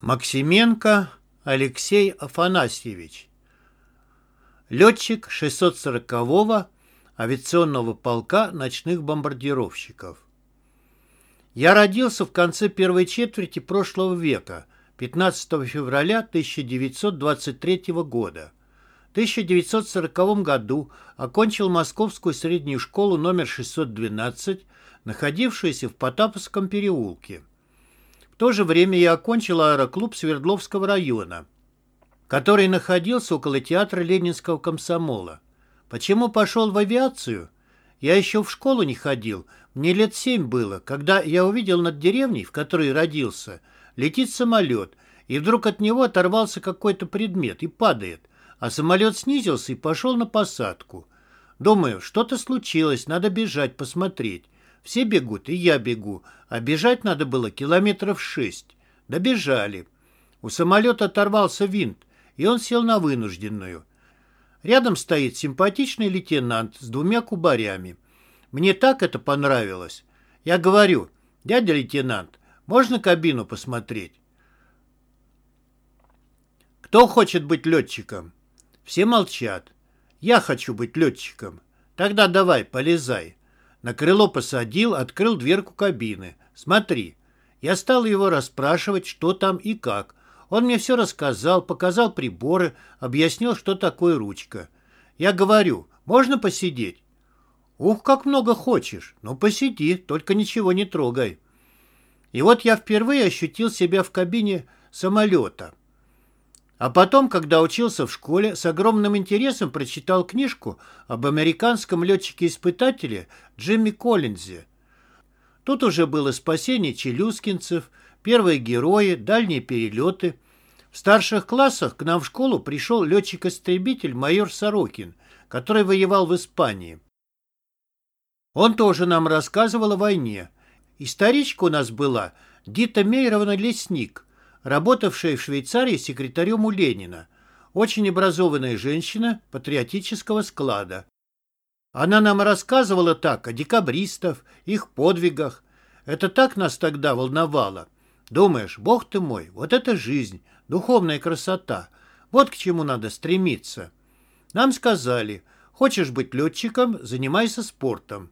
Максименко Алексей Афанасьевич. Летчик 640-го авиационного полка ночных бомбардировщиков. Я родился в конце первой четверти прошлого века, 15 февраля 1923 года. В 1940 году окончил Московскую среднюю школу номер 612, находившуюся в Потаповском переулке. То же время я окончил аэроклуб Свердловского района, который находился около театра Ленинского комсомола. Почему пошел в авиацию? Я еще в школу не ходил, мне лет семь было, когда я увидел над деревней, в которой родился, летит самолет, и вдруг от него оторвался какой-то предмет и падает, а самолет снизился и пошел на посадку. Думаю, что-то случилось, надо бежать, посмотреть. Все бегут, и я бегу, а бежать надо было километров шесть. Добежали. У самолета оторвался винт, и он сел на вынужденную. Рядом стоит симпатичный лейтенант с двумя кубарями. Мне так это понравилось. Я говорю, дядя лейтенант, можно кабину посмотреть? Кто хочет быть летчиком? Все молчат. Я хочу быть летчиком. Тогда давай, полезай. На крыло посадил, открыл дверку кабины. Смотри. Я стал его расспрашивать, что там и как. Он мне все рассказал, показал приборы, объяснил, что такое ручка. Я говорю, можно посидеть? Ух, как много хочешь. Ну, посиди, только ничего не трогай. И вот я впервые ощутил себя в кабине самолета. А потом, когда учился в школе, с огромным интересом прочитал книжку об американском летчике-испытателе Джимми Коллинзе. Тут уже было спасение челюскинцев, первые герои, дальние перелеты. В старших классах к нам в школу пришел летчик-истребитель майор Сорокин, который воевал в Испании. Он тоже нам рассказывал о войне. Историчка у нас была Дита Мейровна Лесник – работавшая в Швейцарии секретарем у Ленина. Очень образованная женщина патриотического склада. Она нам рассказывала так о декабристов, их подвигах. Это так нас тогда волновало. Думаешь, бог ты мой, вот это жизнь, духовная красота. Вот к чему надо стремиться. Нам сказали, хочешь быть летчиком, занимайся спортом.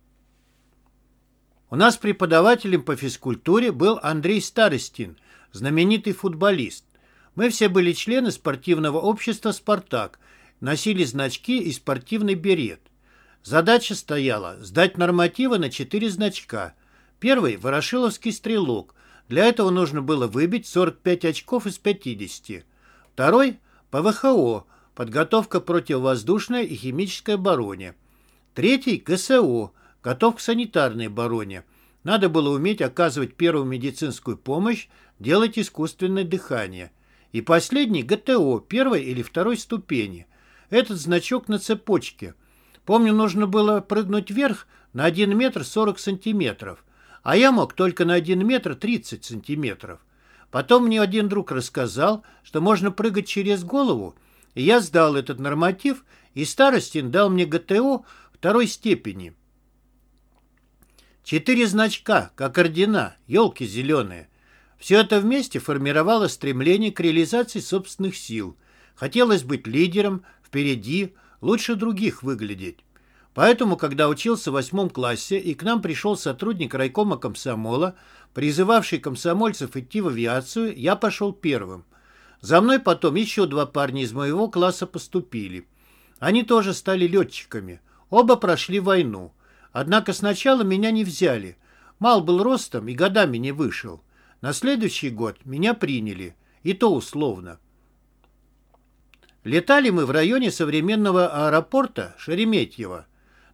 У нас преподавателем по физкультуре был Андрей Старостин – знаменитый футболист. Мы все были члены спортивного общества «Спартак», носили значки и спортивный берет. Задача стояла сдать нормативы на четыре значка. Первый – Ворошиловский стрелок. Для этого нужно было выбить 45 очков из 50. Второй – ПВХО – подготовка противовоздушной и химической обороне. Третий – ГСО – готов к санитарной обороне. Надо было уметь оказывать первую медицинскую помощь делать искусственное дыхание. И последний – ГТО первой или второй ступени. Этот значок на цепочке. Помню, нужно было прыгнуть вверх на 1 метр 40 сантиметров, а я мог только на 1 метр 30 сантиметров. Потом мне один друг рассказал, что можно прыгать через голову, и я сдал этот норматив, и Старостин дал мне ГТО второй степени. Четыре значка, как ордена, елки зеленые – все это вместе формировало стремление к реализации собственных сил. Хотелось быть лидером, впереди, лучше других выглядеть. Поэтому, когда учился в восьмом классе и к нам пришел сотрудник райкома комсомола, призывавший комсомольцев идти в авиацию, я пошел первым. За мной потом еще два парня из моего класса поступили. Они тоже стали летчиками. Оба прошли войну. Однако сначала меня не взяли. Мал был ростом и годами не вышел. На следующий год меня приняли, и то условно. Летали мы в районе современного аэропорта Шереметьево.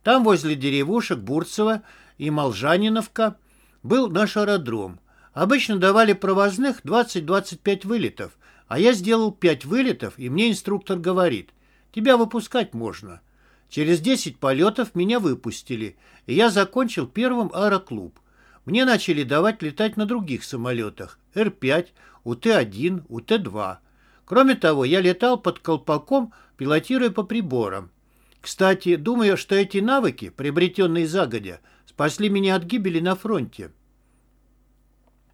Там возле деревушек Бурцева и Молжаниновка был наш аэродром. Обычно давали провозных 20-25 вылетов, а я сделал 5 вылетов, и мне инструктор говорит, тебя выпускать можно. Через 10 полетов меня выпустили, и я закончил первым аэроклуб. Мне начали давать летать на других самолетах Р-5, УТ-1, УТ-2. Кроме того, я летал под колпаком, пилотируя по приборам. Кстати, думаю, что эти навыки, приобретенные загодя, спасли меня от гибели на фронте.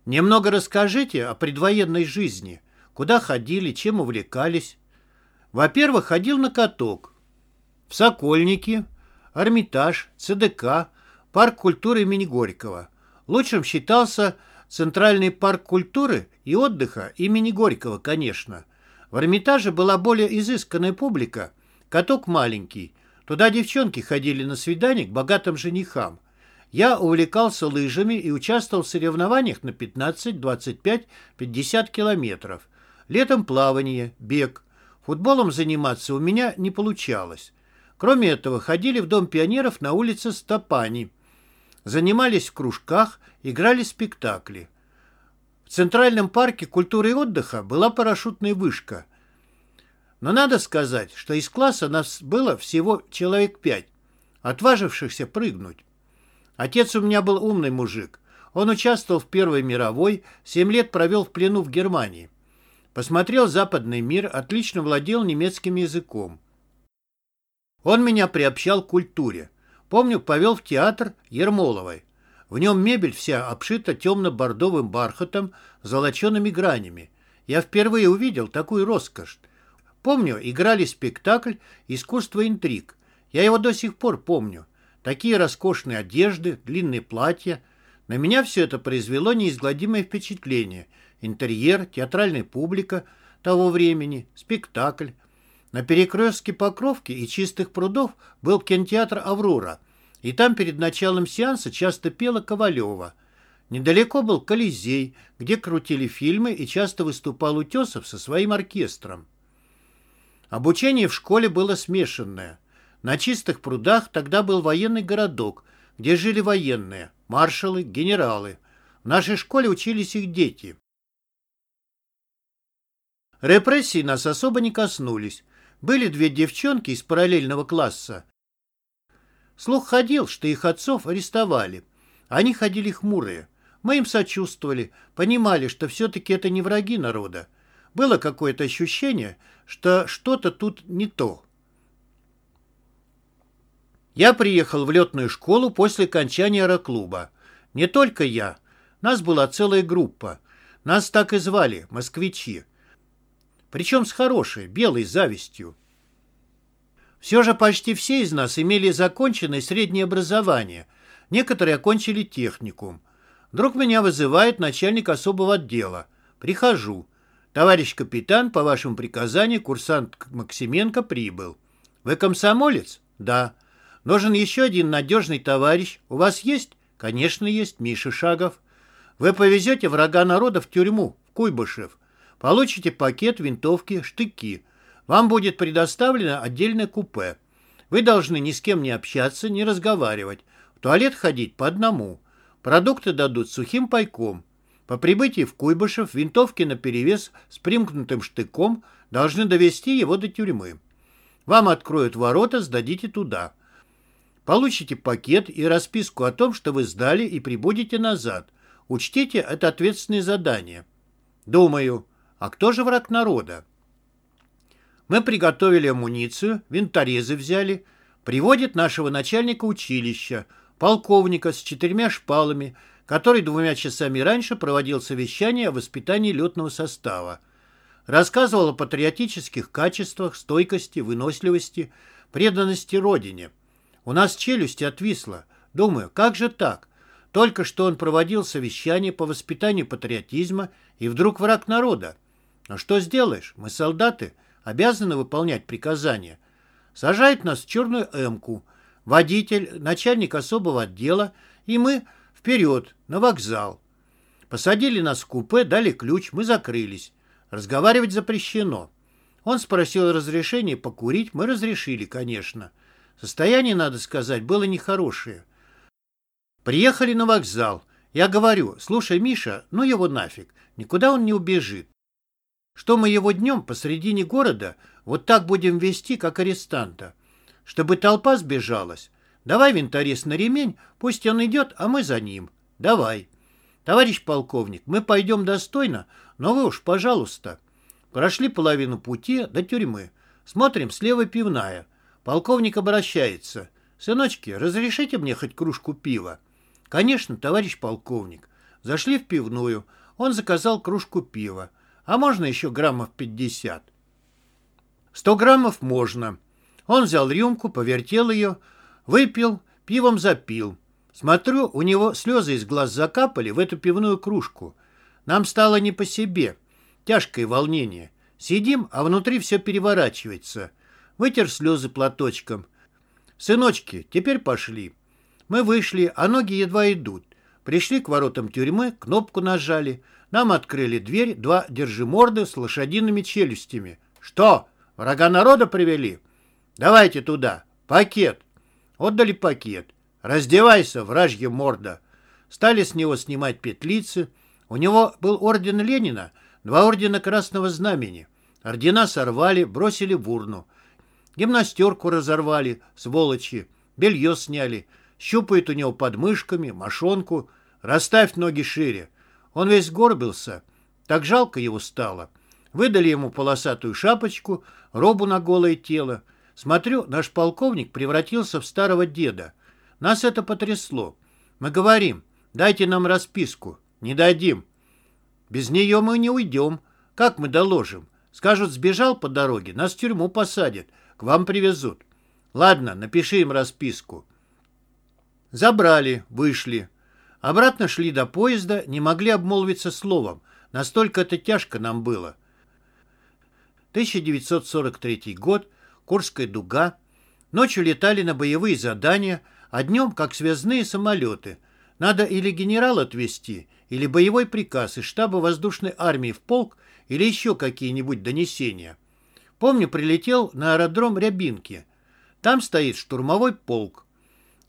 Немного расскажите о предвоенной жизни. Куда ходили, чем увлекались? Во-первых, ходил на каток. В Сокольники, Эрмитаж, ЦДК, парк культуры имени Горького. Лучшим считался Центральный парк культуры и отдыха имени Горького, конечно. В Эрмитаже была более изысканная публика, каток маленький. Туда девчонки ходили на свидание к богатым женихам. Я увлекался лыжами и участвовал в соревнованиях на 15, 25, 50 километров. Летом плавание, бег. Футболом заниматься у меня не получалось. Кроме этого, ходили в Дом пионеров на улице Стопани. Занимались в кружках, играли спектакли. В Центральном парке культуры и отдыха была парашютная вышка. Но надо сказать, что из класса нас было всего человек пять, отважившихся прыгнуть. Отец у меня был умный мужик. Он участвовал в Первой мировой, семь лет провел в плену в Германии. Посмотрел западный мир, отлично владел немецким языком. Он меня приобщал к культуре. Помню, повел в театр Ермоловой. В нем мебель вся обшита темно-бордовым бархатом с золочеными гранями. Я впервые увидел такую роскошь. Помню, играли спектакль «Искусство интриг». Я его до сих пор помню. Такие роскошные одежды, длинные платья. На меня все это произвело неизгладимое впечатление. Интерьер, театральная публика того времени, спектакль. На перекрестке Покровки и Чистых прудов был кинотеатр «Аврора», и там перед началом сеанса часто пела Ковалева. Недалеко был Колизей, где крутили фильмы и часто выступал Утесов со своим оркестром. Обучение в школе было смешанное. На чистых прудах тогда был военный городок, где жили военные, маршалы, генералы. В нашей школе учились их дети. Репрессии нас особо не коснулись. Были две девчонки из параллельного класса. Слух ходил, что их отцов арестовали. Они ходили хмурые. Мы им сочувствовали, понимали, что все-таки это не враги народа. Было какое-то ощущение, что что-то тут не то. Я приехал в летную школу после окончания аэроклуба. Не только я. Нас была целая группа. Нас так и звали – москвичи. Причем с хорошей, белой завистью. Все же почти все из нас имели законченное среднее образование. Некоторые окончили техникум. Вдруг меня вызывает начальник особого отдела. Прихожу. Товарищ капитан, по вашему приказанию, курсант Максименко прибыл. Вы комсомолец? Да. Нужен еще один надежный товарищ. У вас есть? Конечно, есть. Миша Шагов. Вы повезете врага народа в тюрьму, в Куйбышев. Получите пакет, винтовки, штыки. Вам будет предоставлено отдельное купе. Вы должны ни с кем не общаться, не разговаривать. В туалет ходить по одному. Продукты дадут сухим пайком. По прибытии в Куйбышев винтовки наперевес с примкнутым штыком должны довести его до тюрьмы. Вам откроют ворота, сдадите туда. Получите пакет и расписку о том, что вы сдали и прибудете назад. Учтите, это ответственное задание. Думаю, а кто же враг народа? Мы приготовили амуницию, винторезы взяли. Приводит нашего начальника училища, полковника с четырьмя шпалами, который двумя часами раньше проводил совещание о воспитании летного состава. Рассказывал о патриотических качествах, стойкости, выносливости, преданности Родине. У нас челюсть отвисла. Думаю, как же так? Только что он проводил совещание по воспитанию патриотизма, и вдруг враг народа. Но что сделаешь? Мы солдаты, обязаны выполнять приказания. Сажает нас в черную эмку. Водитель, начальник особого отдела, и мы вперед, на вокзал. Посадили нас в купе, дали ключ, мы закрылись. Разговаривать запрещено. Он спросил разрешения покурить, мы разрешили, конечно. Состояние, надо сказать, было нехорошее. Приехали на вокзал. Я говорю, слушай, Миша, ну его нафиг, никуда он не убежит. Что мы его днем посредине города вот так будем вести, как арестанта? Чтобы толпа сбежалась. Давай винторез на ремень, пусть он идет, а мы за ним. Давай. Товарищ полковник, мы пойдем достойно, но вы уж, пожалуйста. Прошли половину пути до тюрьмы. Смотрим, слева пивная. Полковник обращается. «Сыночки, разрешите мне хоть кружку пива?» «Конечно, товарищ полковник». Зашли в пивную. Он заказал кружку пива. А можно еще граммов 50? 100 граммов можно. Он взял рюмку, повертел ее, выпил, пивом запил. Смотрю, у него слезы из глаз закапали в эту пивную кружку. Нам стало не по себе. Тяжкое волнение. Сидим, а внутри все переворачивается. Вытер слезы платочком. «Сыночки, теперь пошли». Мы вышли, а ноги едва идут. Пришли к воротам тюрьмы, кнопку нажали. Нам открыли дверь два держиморды с лошадиными челюстями. «Что, врага народа привели?» «Давайте туда. Пакет». Отдали пакет. «Раздевайся, вражья морда». Стали с него снимать петлицы. У него был орден Ленина, два ордена Красного Знамени. Ордена сорвали, бросили в урну. Гимнастерку разорвали, сволочи. Белье сняли. Щупают у него под мышками, мошонку. Расставь ноги шире. Он весь горбился. Так жалко его стало. Выдали ему полосатую шапочку, робу на голое тело. Смотрю, наш полковник превратился в старого деда. Нас это потрясло. Мы говорим, дайте нам расписку. Не дадим. Без нее мы не уйдем. Как мы доложим? Скажут, сбежал по дороге, нас в тюрьму посадят, к вам привезут. Ладно, напиши им расписку. Забрали, вышли. Обратно шли до поезда, не могли обмолвиться словом. Настолько это тяжко нам было. 1943 год, Курская дуга. Ночью летали на боевые задания, а днем как связные самолеты. Надо или генерал отвезти, или боевой приказ из штаба воздушной армии в полк, или еще какие-нибудь донесения. Помню, прилетел на аэродром Рябинки. Там стоит штурмовой полк.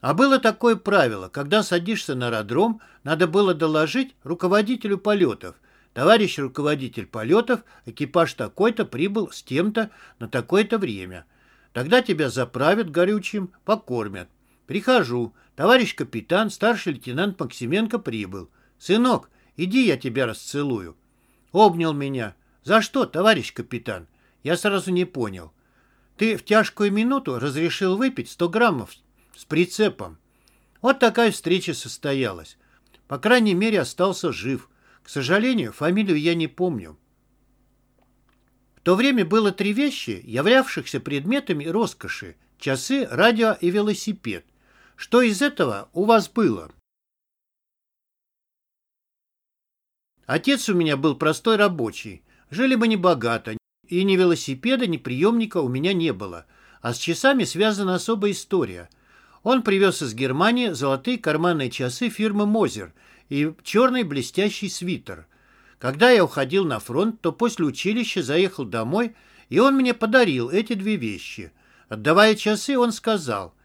А было такое правило, когда садишься на аэродром, надо было доложить руководителю полетов. Товарищ руководитель полетов, экипаж такой-то прибыл с тем-то на такое-то время. Тогда тебя заправят горючим, покормят. Прихожу. Товарищ капитан, старший лейтенант Максименко прибыл. Сынок, иди, я тебя расцелую. Обнял меня. За что, товарищ капитан? Я сразу не понял. Ты в тяжкую минуту разрешил выпить 100 граммов с прицепом. Вот такая встреча состоялась. По крайней мере, остался жив. К сожалению, фамилию я не помню. В то время было три вещи, являвшихся предметами роскоши. Часы, радио и велосипед. Что из этого у вас было? Отец у меня был простой рабочий. Жили мы небогато. И ни велосипеда, ни приемника у меня не было. А с часами связана особая история – он привез из Германии золотые карманные часы фирмы «Мозер» и черный блестящий свитер. Когда я уходил на фронт, то после училища заехал домой, и он мне подарил эти две вещи. Отдавая часы, он сказал,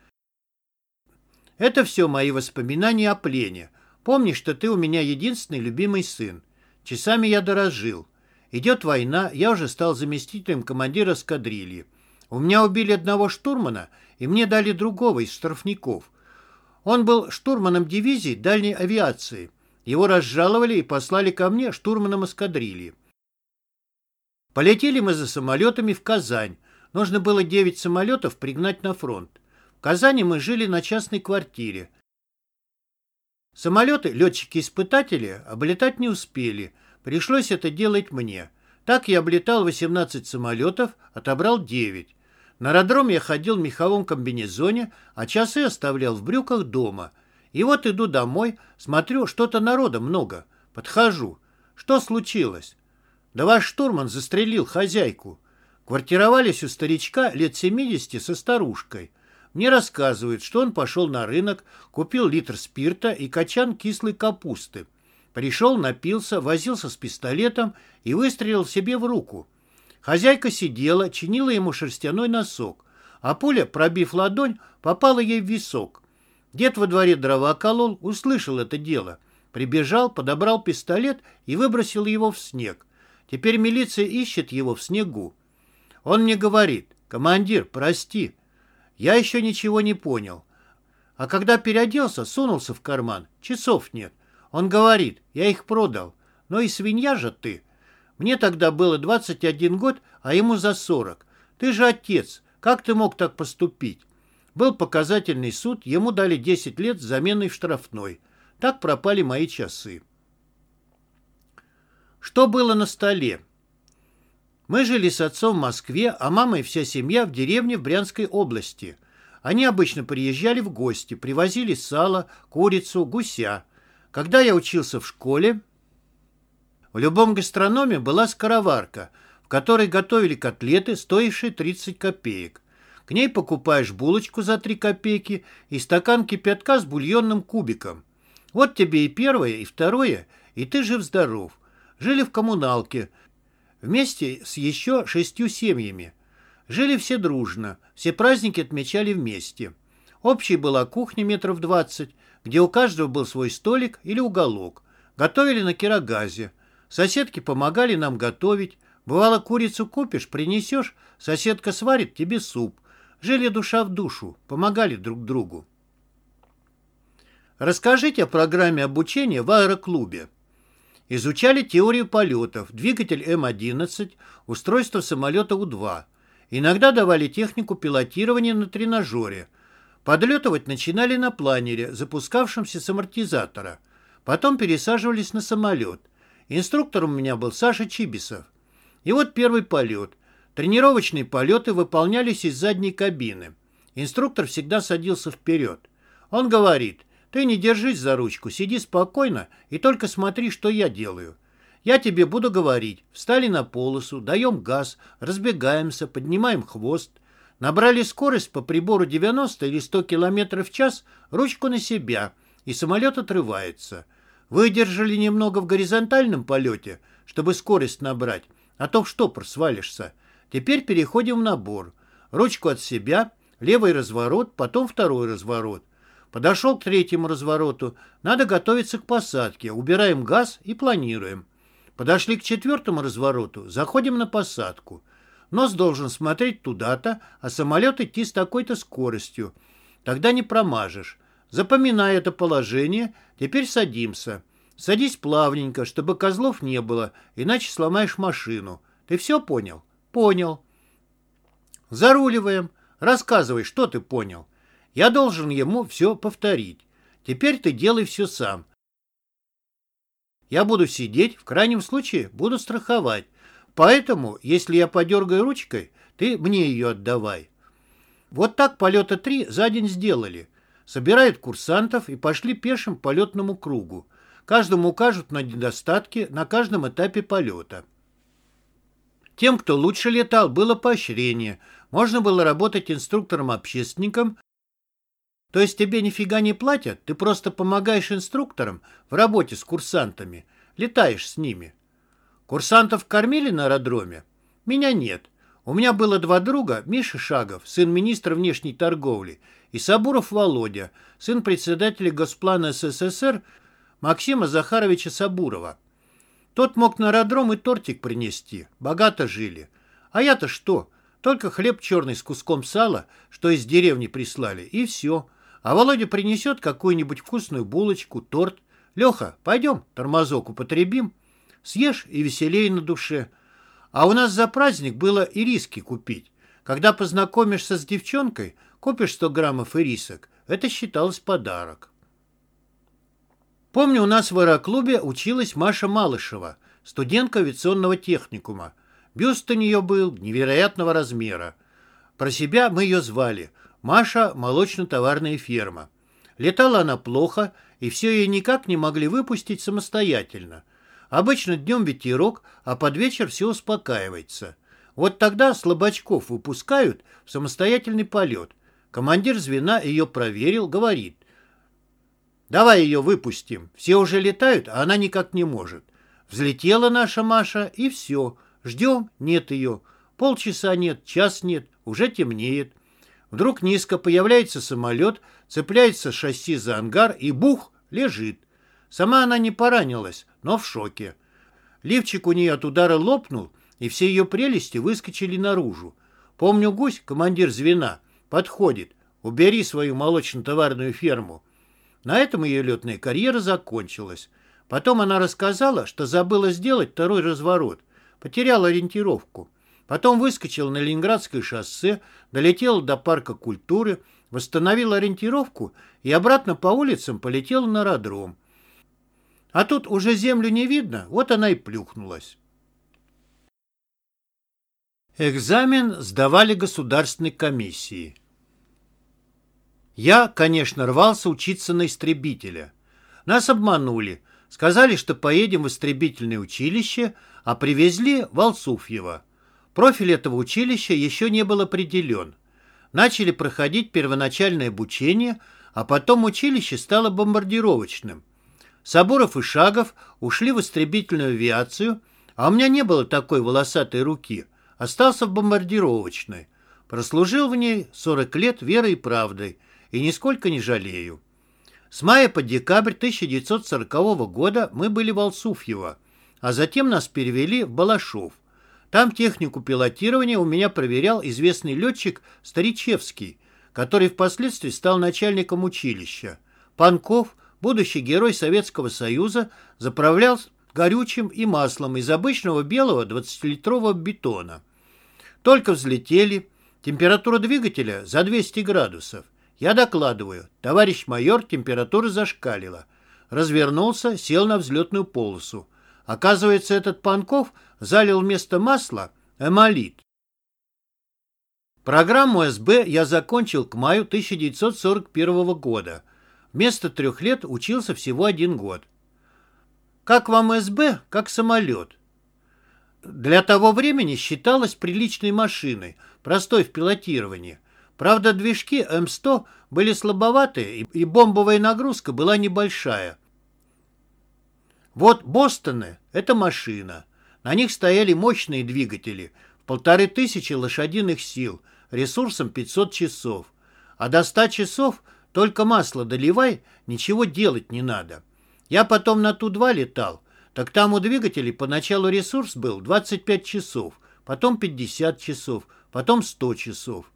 «Это все мои воспоминания о плене. Помни, что ты у меня единственный любимый сын. Часами я дорожил. Идет война, я уже стал заместителем командира эскадрильи. У меня убили одного штурмана, и мне дали другого из штрафников. Он был штурманом дивизии дальней авиации. Его разжаловали и послали ко мне штурманом эскадрильи. Полетели мы за самолетами в Казань. Нужно было 9 самолетов пригнать на фронт. В Казани мы жили на частной квартире. Самолеты летчики-испытатели облетать не успели. Пришлось это делать мне. Так я облетал 18 самолетов, отобрал 9. На аэродром я ходил в меховом комбинезоне, а часы оставлял в брюках дома. И вот иду домой, смотрю, что-то народа много. Подхожу. Что случилось? Да ваш штурман застрелил хозяйку. Квартировались у старичка лет 70 со старушкой. Мне рассказывают, что он пошел на рынок, купил литр спирта и качан кислой капусты. Пришел, напился, возился с пистолетом и выстрелил себе в руку. Хозяйка сидела, чинила ему шерстяной носок, а пуля, пробив ладонь, попала ей в висок. Дед во дворе дрова колол, услышал это дело. Прибежал, подобрал пистолет и выбросил его в снег. Теперь милиция ищет его в снегу. Он мне говорит, командир, прости. Я еще ничего не понял. А когда переоделся, сунулся в карман. Часов нет. Он говорит, я их продал. Но и свинья же ты. Мне тогда было 21 год, а ему за 40. Ты же отец. Как ты мог так поступить? Был показательный суд, ему дали 10 лет с заменой в штрафной. Так пропали мои часы. Что было на столе? Мы жили с отцом в Москве, а мама и вся семья в деревне в Брянской области. Они обычно приезжали в гости, привозили сало, курицу, гуся. Когда я учился в школе, в любом гастрономе была скороварка, в которой готовили котлеты, стоившие 30 копеек. К ней покупаешь булочку за 3 копейки и стакан кипятка с бульонным кубиком. Вот тебе и первое, и второе, и ты жив-здоров. Жили в коммуналке, вместе с еще шестью семьями. Жили все дружно, все праздники отмечали вместе. Общей была кухня метров двадцать, где у каждого был свой столик или уголок. Готовили на кирогазе. Соседки помогали нам готовить. Бывало, курицу купишь, принесешь, соседка сварит тебе суп. Жили душа в душу, помогали друг другу. Расскажите о программе обучения в аэроклубе. Изучали теорию полетов, двигатель М-11, устройство самолета У-2. Иногда давали технику пилотирования на тренажере. Подлетывать начинали на планере, запускавшемся с амортизатора. Потом пересаживались на самолет. Инструктором у меня был Саша Чибисов. И вот первый полет. Тренировочные полеты выполнялись из задней кабины. Инструктор всегда садился вперед. Он говорит, ты не держись за ручку, сиди спокойно и только смотри, что я делаю. Я тебе буду говорить. Встали на полосу, даем газ, разбегаемся, поднимаем хвост. Набрали скорость по прибору 90 или 100 км в час, ручку на себя, и самолет отрывается. Выдержали немного в горизонтальном полете, чтобы скорость набрать, а то в штопор свалишься. Теперь переходим в набор. Ручку от себя, левый разворот, потом второй разворот. Подошел к третьему развороту. Надо готовиться к посадке. Убираем газ и планируем. Подошли к четвертому развороту, заходим на посадку. Нос должен смотреть туда-то, а самолет идти с такой-то скоростью. Тогда не промажешь. Запоминай это положение, теперь садимся. Садись плавненько, чтобы козлов не было, иначе сломаешь машину. Ты все понял? Понял. Заруливаем. Рассказывай, что ты понял. Я должен ему все повторить. Теперь ты делай все сам. Я буду сидеть, в крайнем случае буду страховать. Поэтому, если я подергаю ручкой, ты мне ее отдавай. Вот так полета три за день сделали. Собирают курсантов и пошли пешим полетному кругу. Каждому укажут на недостатки на каждом этапе полета. Тем, кто лучше летал, было поощрение. Можно было работать инструктором-общественником то есть тебе нифига не платят, ты просто помогаешь инструкторам в работе с курсантами, летаешь с ними. Курсантов кормили на аэродроме? Меня нет. У меня было два друга, Миша Шагов, сын министра внешней торговли, и Сабуров Володя, сын председателя Госплана СССР Максима Захаровича Сабурова. Тот мог на аэродром и тортик принести, богато жили. А я-то что? Только хлеб черный с куском сала, что из деревни прислали, и все. А Володя принесет какую-нибудь вкусную булочку, торт. Леха, пойдем, тормозок употребим. Съешь и веселее на душе. А у нас за праздник было и риски купить. Когда познакомишься с девчонкой, купишь 100 граммов ирисок. Это считалось подарок. Помню, у нас в аэроклубе училась Маша Малышева, студентка авиационного техникума. Бюст у нее был невероятного размера. Про себя мы ее звали – Маша – молочно-товарная ферма. Летала она плохо, и все ее никак не могли выпустить самостоятельно. Обычно днем ветерок, а под вечер все успокаивается. Вот тогда слабачков выпускают в самостоятельный полет. Командир звена ее проверил, говорит. «Давай ее выпустим. Все уже летают, а она никак не может». Взлетела наша Маша, и все. Ждем, нет ее. Полчаса нет, час нет, уже темнеет. Вдруг низко появляется самолет, цепляется шасси за ангар и бух, лежит. Сама она не поранилась, но в шоке. Лифчик у нее от удара лопнул, и все ее прелести выскочили наружу. Помню, гусь, командир звена, подходит. Убери свою молочно-товарную ферму. На этом ее летная карьера закончилась. Потом она рассказала, что забыла сделать второй разворот. Потеряла ориентировку. Потом выскочил на Ленинградское шоссе, долетел до парка культуры, восстановил ориентировку и обратно по улицам полетел на аэродром. А тут уже землю не видно, вот она и плюхнулась. Экзамен сдавали государственной комиссии. Я, конечно, рвался учиться на истребителя. Нас обманули. Сказали, что поедем в истребительное училище, а привезли в Алсуфьево. Профиль этого училища еще не был определен. Начали проходить первоначальное обучение, а потом училище стало бомбардировочным. Сабуров и Шагов ушли в истребительную авиацию, а у меня не было такой волосатой руки – Остался в бомбардировочной. Прослужил в ней 40 лет верой и правдой, и нисколько не жалею. С мая по декабрь 1940 года мы были в Алсуфьево, а затем нас перевели в Балашов. Там технику пилотирования у меня проверял известный летчик Старичевский, который впоследствии стал начальником училища. Панков, будущий герой Советского Союза, заправлял горючим и маслом из обычного белого 20-литрового бетона. Только взлетели, температура двигателя за 200 градусов. Я докладываю, товарищ майор, температура зашкалила. Развернулся, сел на взлетную полосу. Оказывается, этот Панков залил вместо масла эмолит. Программу СБ я закончил к маю 1941 года. Вместо трех лет учился всего один год. Как вам СБ, как самолет. Для того времени считалась приличной машиной, простой в пилотировании. Правда, движки М100 были слабоватые, и бомбовая нагрузка была небольшая. Вот Бостоны – это машина. На них стояли мощные двигатели, полторы тысячи лошадиных сил, ресурсом 500 часов. А до 100 часов только масло доливай, ничего делать не надо. Я потом на Ту-2 летал, так там у двигателей поначалу ресурс был 25 часов, потом 50 часов, потом 100 часов.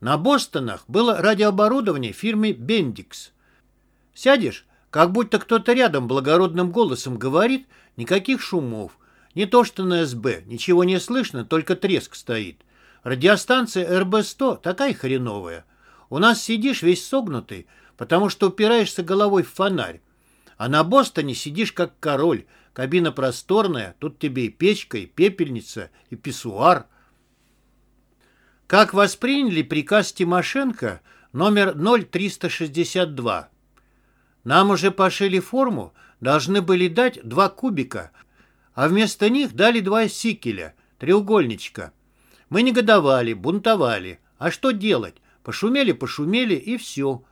На Бостонах было радиооборудование фирмы Bendix. Сядешь, как будто кто-то рядом благородным голосом говорит, никаких шумов. Не то что на СБ, ничего не слышно, только треск стоит. Радиостанция РБ-100 такая хреновая. У нас сидишь весь согнутый, потому что упираешься головой в фонарь. А на Бостоне сидишь как король. Кабина просторная, тут тебе и печка, и пепельница, и писсуар. Как восприняли приказ Тимошенко номер 0362? Нам уже пошили форму, должны были дать два кубика, а вместо них дали два сикеля, треугольничка. Мы негодовали, бунтовали. А что делать? Пошумели-пошумели и все.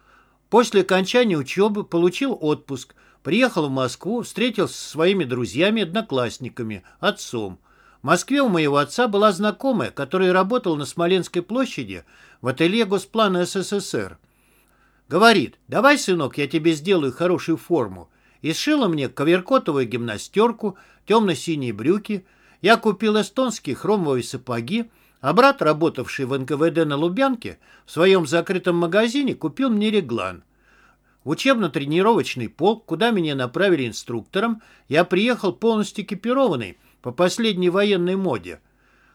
После окончания учебы получил отпуск, Приехал в Москву, встретился со своими друзьями-одноклассниками, отцом. В Москве у моего отца была знакомая, которая работала на Смоленской площади в ателье Госплана СССР. Говорит, давай, сынок, я тебе сделаю хорошую форму. И сшила мне коверкотовую гимнастерку, темно-синие брюки. Я купил эстонские хромовые сапоги, а брат, работавший в НКВД на Лубянке, в своем закрытом магазине купил мне реглан. В учебно-тренировочный полк, куда меня направили инструктором, я приехал полностью экипированный по последней военной моде.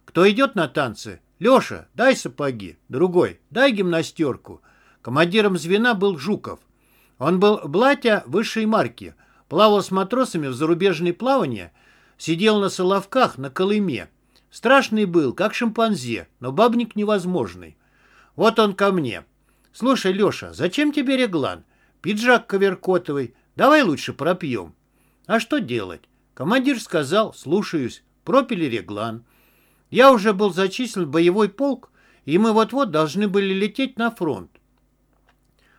Кто идет на танцы? Леша, дай сапоги. Другой, дай гимнастерку. Командиром звена был Жуков. Он был блатя высшей марки, плавал с матросами в зарубежные плавания, сидел на соловках на Колыме. Страшный был, как шимпанзе, но бабник невозможный. Вот он ко мне. «Слушай, Леша, зачем тебе реглан? Пиджак коверкотовый. Давай лучше пропьем. А что делать? Командир сказал, слушаюсь. Пропили реглан. Я уже был зачислен в боевой полк, и мы вот-вот должны были лететь на фронт.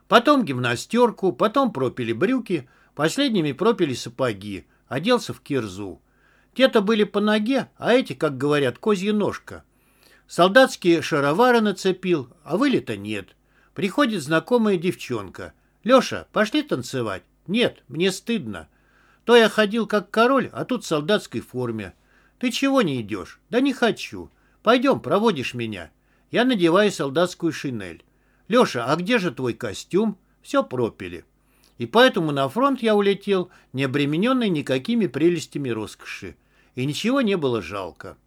Потом гимнастерку, потом пропили брюки, последними пропили сапоги, оделся в кирзу. Те-то были по ноге, а эти, как говорят, козья ножка. Солдатские шаровары нацепил, а вылета нет. Приходит знакомая девчонка. «Леша, пошли танцевать?» «Нет, мне стыдно. То я ходил как король, а тут в солдатской форме. Ты чего не идешь?» «Да не хочу. Пойдем, проводишь меня». Я надеваю солдатскую шинель. «Леша, а где же твой костюм?» Все пропили. И поэтому на фронт я улетел, не обремененный никакими прелестями роскоши. И ничего не было жалко.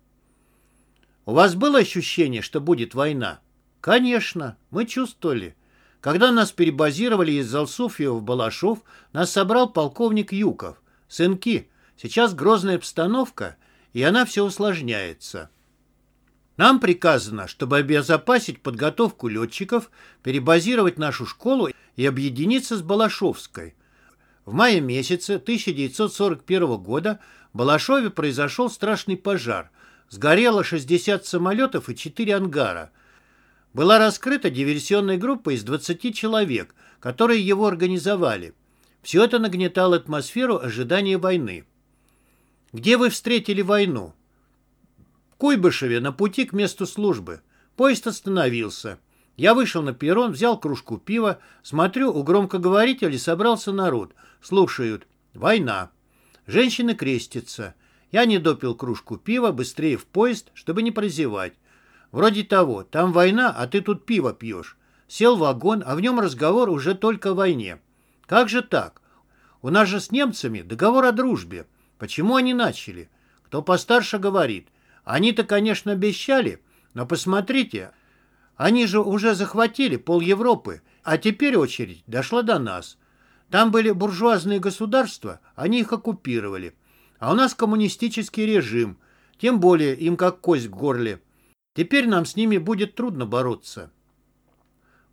У вас было ощущение, что будет война? Конечно, мы чувствовали. Когда нас перебазировали из Залсуфья в Балашов, нас собрал полковник Юков. Сынки, сейчас грозная обстановка, и она все усложняется. Нам приказано, чтобы обезопасить подготовку летчиков, перебазировать нашу школу и объединиться с Балашовской. В мае месяце 1941 года в Балашове произошел страшный пожар. Сгорело 60 самолетов и 4 ангара. Была раскрыта диверсионная группа из 20 человек, которые его организовали. Все это нагнетало атмосферу ожидания войны. Где вы встретили войну? В Куйбышеве на пути к месту службы. Поезд остановился. Я вышел на перрон, взял кружку пива, смотрю, у громкоговорителя собрался народ. Слушают. Война. Женщины крестятся. Я не допил кружку пива, быстрее в поезд, чтобы не прозевать. Вроде того, там война, а ты тут пиво пьешь. Сел в вагон, а в нем разговор уже только о войне. Как же так? У нас же с немцами договор о дружбе. Почему они начали? Кто постарше говорит. Они-то, конечно, обещали, но посмотрите, они же уже захватили пол Европы, а теперь очередь дошла до нас. Там были буржуазные государства, они их оккупировали. А у нас коммунистический режим, тем более им как кость в горле. Теперь нам с ними будет трудно бороться.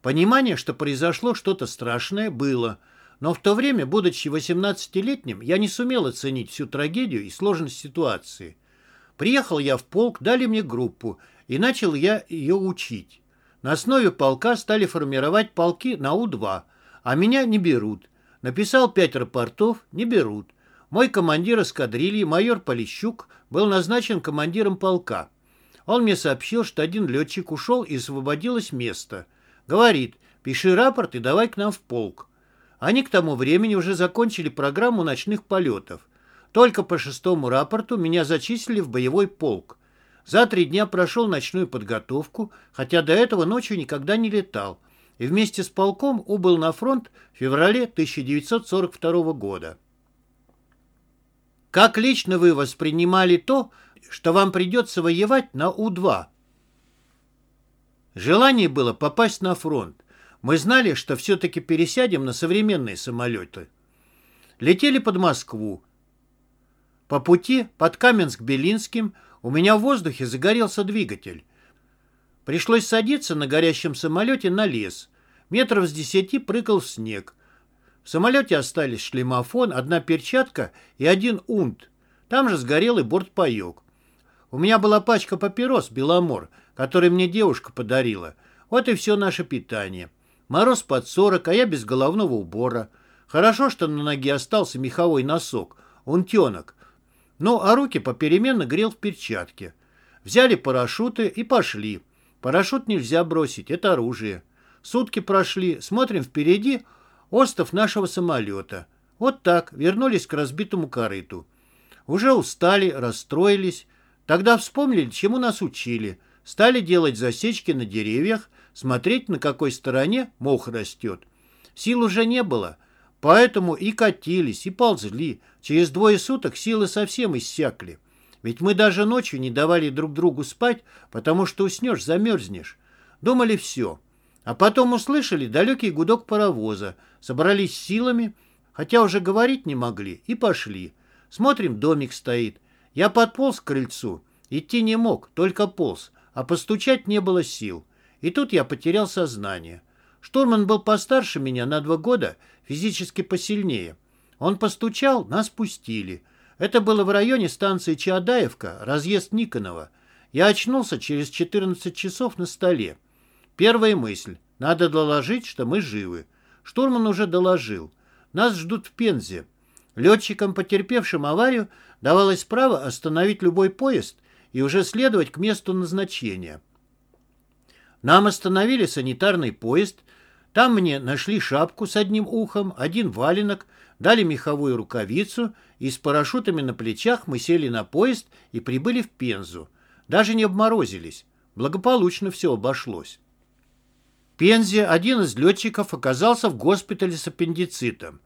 Понимание, что произошло что-то страшное, было, но в то время, будучи 18-летним, я не сумел оценить всю трагедию и сложность ситуации. Приехал я в полк, дали мне группу, и начал я ее учить. На основе полка стали формировать полки на У-2, а меня не берут. Написал пять рапортов, не берут. Мой командир эскадрильи, майор Полищук, был назначен командиром полка. Он мне сообщил, что один летчик ушел и освободилось место. Говорит, пиши рапорт и давай к нам в полк. Они к тому времени уже закончили программу ночных полетов. Только по шестому рапорту меня зачислили в боевой полк. За три дня прошел ночную подготовку, хотя до этого ночью никогда не летал, и вместе с полком убыл на фронт в феврале 1942 года. Как лично вы воспринимали то, что вам придется воевать на У-2? Желание было попасть на фронт. Мы знали, что все-таки пересядем на современные самолеты. Летели под Москву. По пути под Каменск-Белинским у меня в воздухе загорелся двигатель. Пришлось садиться на горящем самолете на лес. Метров с десяти прыгал в снег. В самолете остались шлемофон, одна перчатка и один унт. Там же сгорел и бортпаек. У меня была пачка папирос «Беломор», который мне девушка подарила. Вот и все наше питание. Мороз под сорок, а я без головного убора. Хорошо, что на ноге остался меховой носок, унтенок. Ну, а руки попеременно грел в перчатке. Взяли парашюты и пошли. Парашют нельзя бросить, это оружие. Сутки прошли, смотрим впереди остов нашего самолета. Вот так, вернулись к разбитому корыту. Уже устали, расстроились. Тогда вспомнили, чему нас учили. Стали делать засечки на деревьях, смотреть, на какой стороне мох растет. Сил уже не было, Поэтому и катились, и ползли. Через двое суток силы совсем иссякли. Ведь мы даже ночью не давали друг другу спать, потому что уснешь, замерзнешь. Думали все. А потом услышали далекий гудок паровоза, собрались силами, хотя уже говорить не могли, и пошли. Смотрим, домик стоит. Я подполз к крыльцу. Идти не мог, только полз, а постучать не было сил. И тут я потерял сознание. Штурман был постарше меня на два года физически посильнее. Он постучал, нас пустили. Это было в районе станции Чаадаевка, разъезд Никонова. Я очнулся через 14 часов на столе. Первая мысль. Надо доложить, что мы живы. Штурман уже доложил. Нас ждут в Пензе. Летчикам, потерпевшим аварию, давалось право остановить любой поезд и уже следовать к месту назначения. Нам остановили санитарный поезд – там мне нашли шапку с одним ухом, один валенок, дали меховую рукавицу, и с парашютами на плечах мы сели на поезд и прибыли в Пензу. Даже не обморозились. Благополучно все обошлось. В Пензе один из летчиков оказался в госпитале с аппендицитом.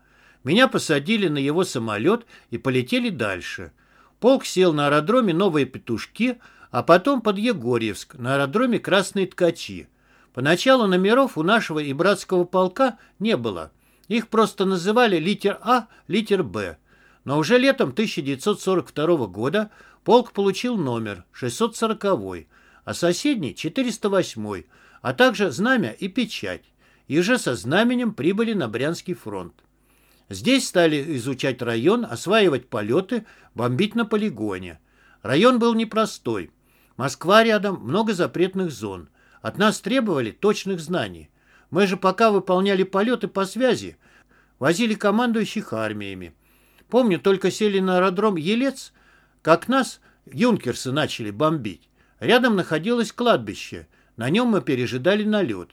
Меня посадили на его самолет и полетели дальше. Полк сел на аэродроме Новые Петушки, а потом под Егорьевск, на аэродроме Красные Ткачи. Поначалу номеров у нашего и братского полка не было. Их просто называли литер А, литер Б. Но уже летом 1942 года полк получил номер 640 а соседний 408, а также знамя и печать. И уже со знаменем прибыли на Брянский фронт. Здесь стали изучать район, осваивать полеты, бомбить на полигоне. Район был непростой. Москва рядом, много запретных зон. От нас требовали точных знаний. Мы же пока выполняли полеты по связи, возили командующих армиями. Помню, только сели на аэродром Елец, как нас юнкерсы начали бомбить. Рядом находилось кладбище. На нем мы пережидали налет.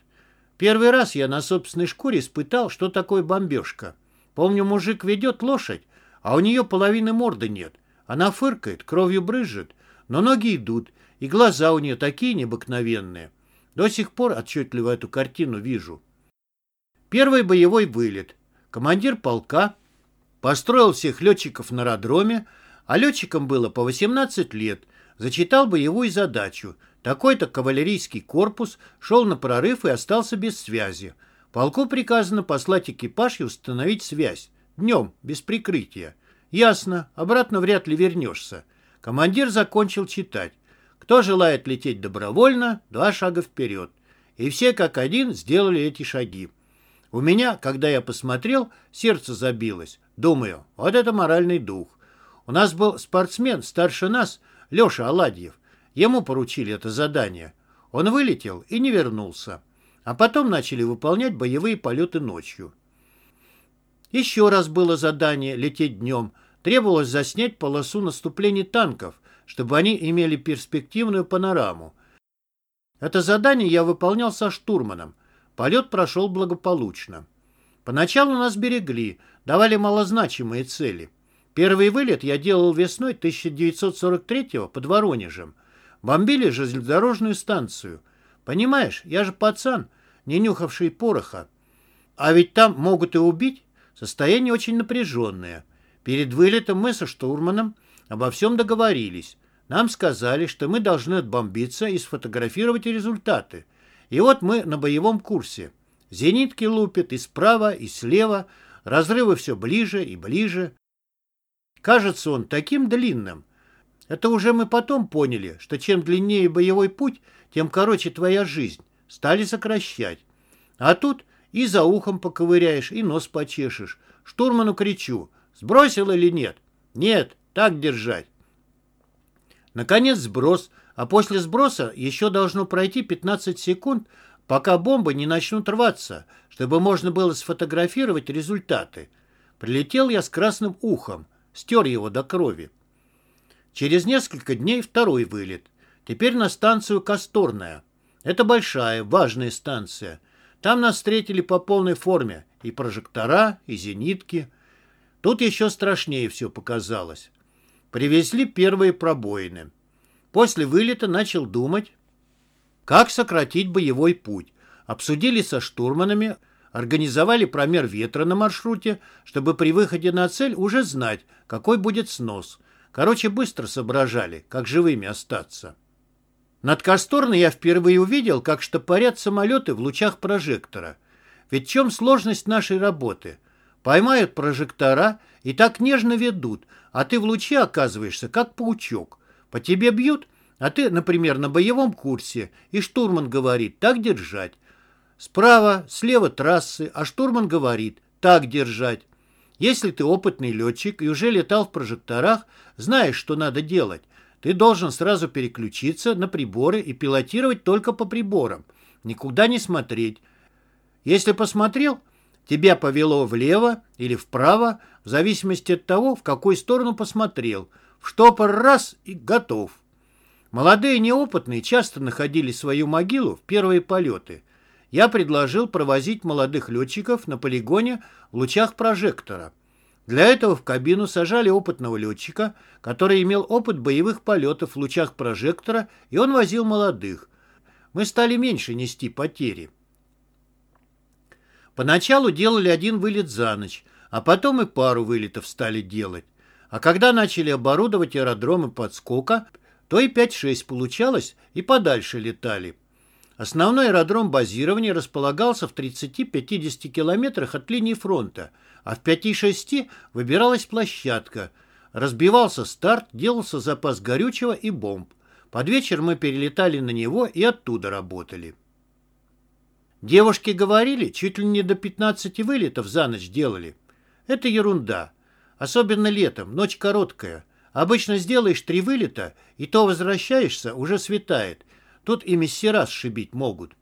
Первый раз я на собственной шкуре испытал, что такое бомбежка. Помню, мужик ведет лошадь, а у нее половины морды нет. Она фыркает, кровью брызжет, но ноги идут, и глаза у нее такие необыкновенные. До сих пор отчетливо эту картину вижу. Первый боевой вылет. Командир полка построил всех летчиков на аэродроме, а летчикам было по 18 лет, зачитал боевую задачу. Такой-то кавалерийский корпус шел на прорыв и остался без связи. Полку приказано послать экипаж и установить связь. Днем, без прикрытия. Ясно, обратно вряд ли вернешься. Командир закончил читать. Кто желает лететь добровольно, два шага вперед. И все как один сделали эти шаги. У меня, когда я посмотрел, сердце забилось. Думаю, вот это моральный дух. У нас был спортсмен старше нас, Леша Аладьев. Ему поручили это задание. Он вылетел и не вернулся. А потом начали выполнять боевые полеты ночью. Еще раз было задание лететь днем. Требовалось заснять полосу наступления танков, чтобы они имели перспективную панораму. Это задание я выполнял со штурманом. Полет прошел благополучно. Поначалу нас берегли, давали малозначимые цели. Первый вылет я делал весной 1943-го под Воронежем. Бомбили железнодорожную станцию. Понимаешь, я же пацан, не нюхавший пороха. А ведь там могут и убить. Состояние очень напряженное. Перед вылетом мы со штурманом обо всем договорились. Нам сказали, что мы должны отбомбиться и сфотографировать результаты. И вот мы на боевом курсе. Зенитки лупят и справа, и слева, разрывы все ближе и ближе. Кажется он таким длинным. Это уже мы потом поняли, что чем длиннее боевой путь, тем короче твоя жизнь. Стали сокращать. А тут и за ухом поковыряешь, и нос почешешь. Штурману кричу. Сбросил или нет? Нет, так держать. Наконец сброс, а после сброса еще должно пройти 15 секунд, пока бомбы не начнут рваться, чтобы можно было сфотографировать результаты. Прилетел я с красным ухом, стер его до крови. Через несколько дней второй вылет. Теперь на станцию Касторная. Это большая, важная станция. Там нас встретили по полной форме. И прожектора, и зенитки. Тут еще страшнее все показалось. Привезли первые пробоины. После вылета начал думать, как сократить боевой путь. Обсудили со штурманами, организовали промер ветра на маршруте, чтобы при выходе на цель уже знать, какой будет снос. Короче, быстро соображали, как живыми остаться. Над Касторной я впервые увидел, как штопорят самолеты в лучах прожектора. Ведь в чем сложность нашей работы? Поймают прожектора и так нежно ведут, а ты в луче оказываешься, как паучок. По тебе бьют, а ты, например, на боевом курсе, и штурман говорит «так держать». Справа, слева трассы, а штурман говорит «так держать». Если ты опытный летчик и уже летал в прожекторах, знаешь, что надо делать. Ты должен сразу переключиться на приборы и пилотировать только по приборам. Никуда не смотреть. Если посмотрел, тебя повело влево или вправо, в зависимости от того, в какую сторону посмотрел. В штопор раз и готов. Молодые неопытные часто находили свою могилу в первые полеты. Я предложил провозить молодых летчиков на полигоне в лучах прожектора. Для этого в кабину сажали опытного летчика, который имел опыт боевых полетов в лучах прожектора, и он возил молодых. Мы стали меньше нести потери. Поначалу делали один вылет за ночь, а потом и пару вылетов стали делать. А когда начали оборудовать аэродромы подскока, то и 5-6 получалось, и подальше летали. Основной аэродром базирования располагался в 30-50 километрах от линии фронта, а в 5-6 выбиралась площадка. Разбивался старт, делался запас горючего и бомб. Под вечер мы перелетали на него и оттуда работали. Девушки говорили, чуть ли не до 15 вылетов за ночь делали. Это ерунда. Особенно летом, ночь короткая. Обычно сделаешь три вылета, и то возвращаешься, уже светает. Тут и мессера сшибить могут.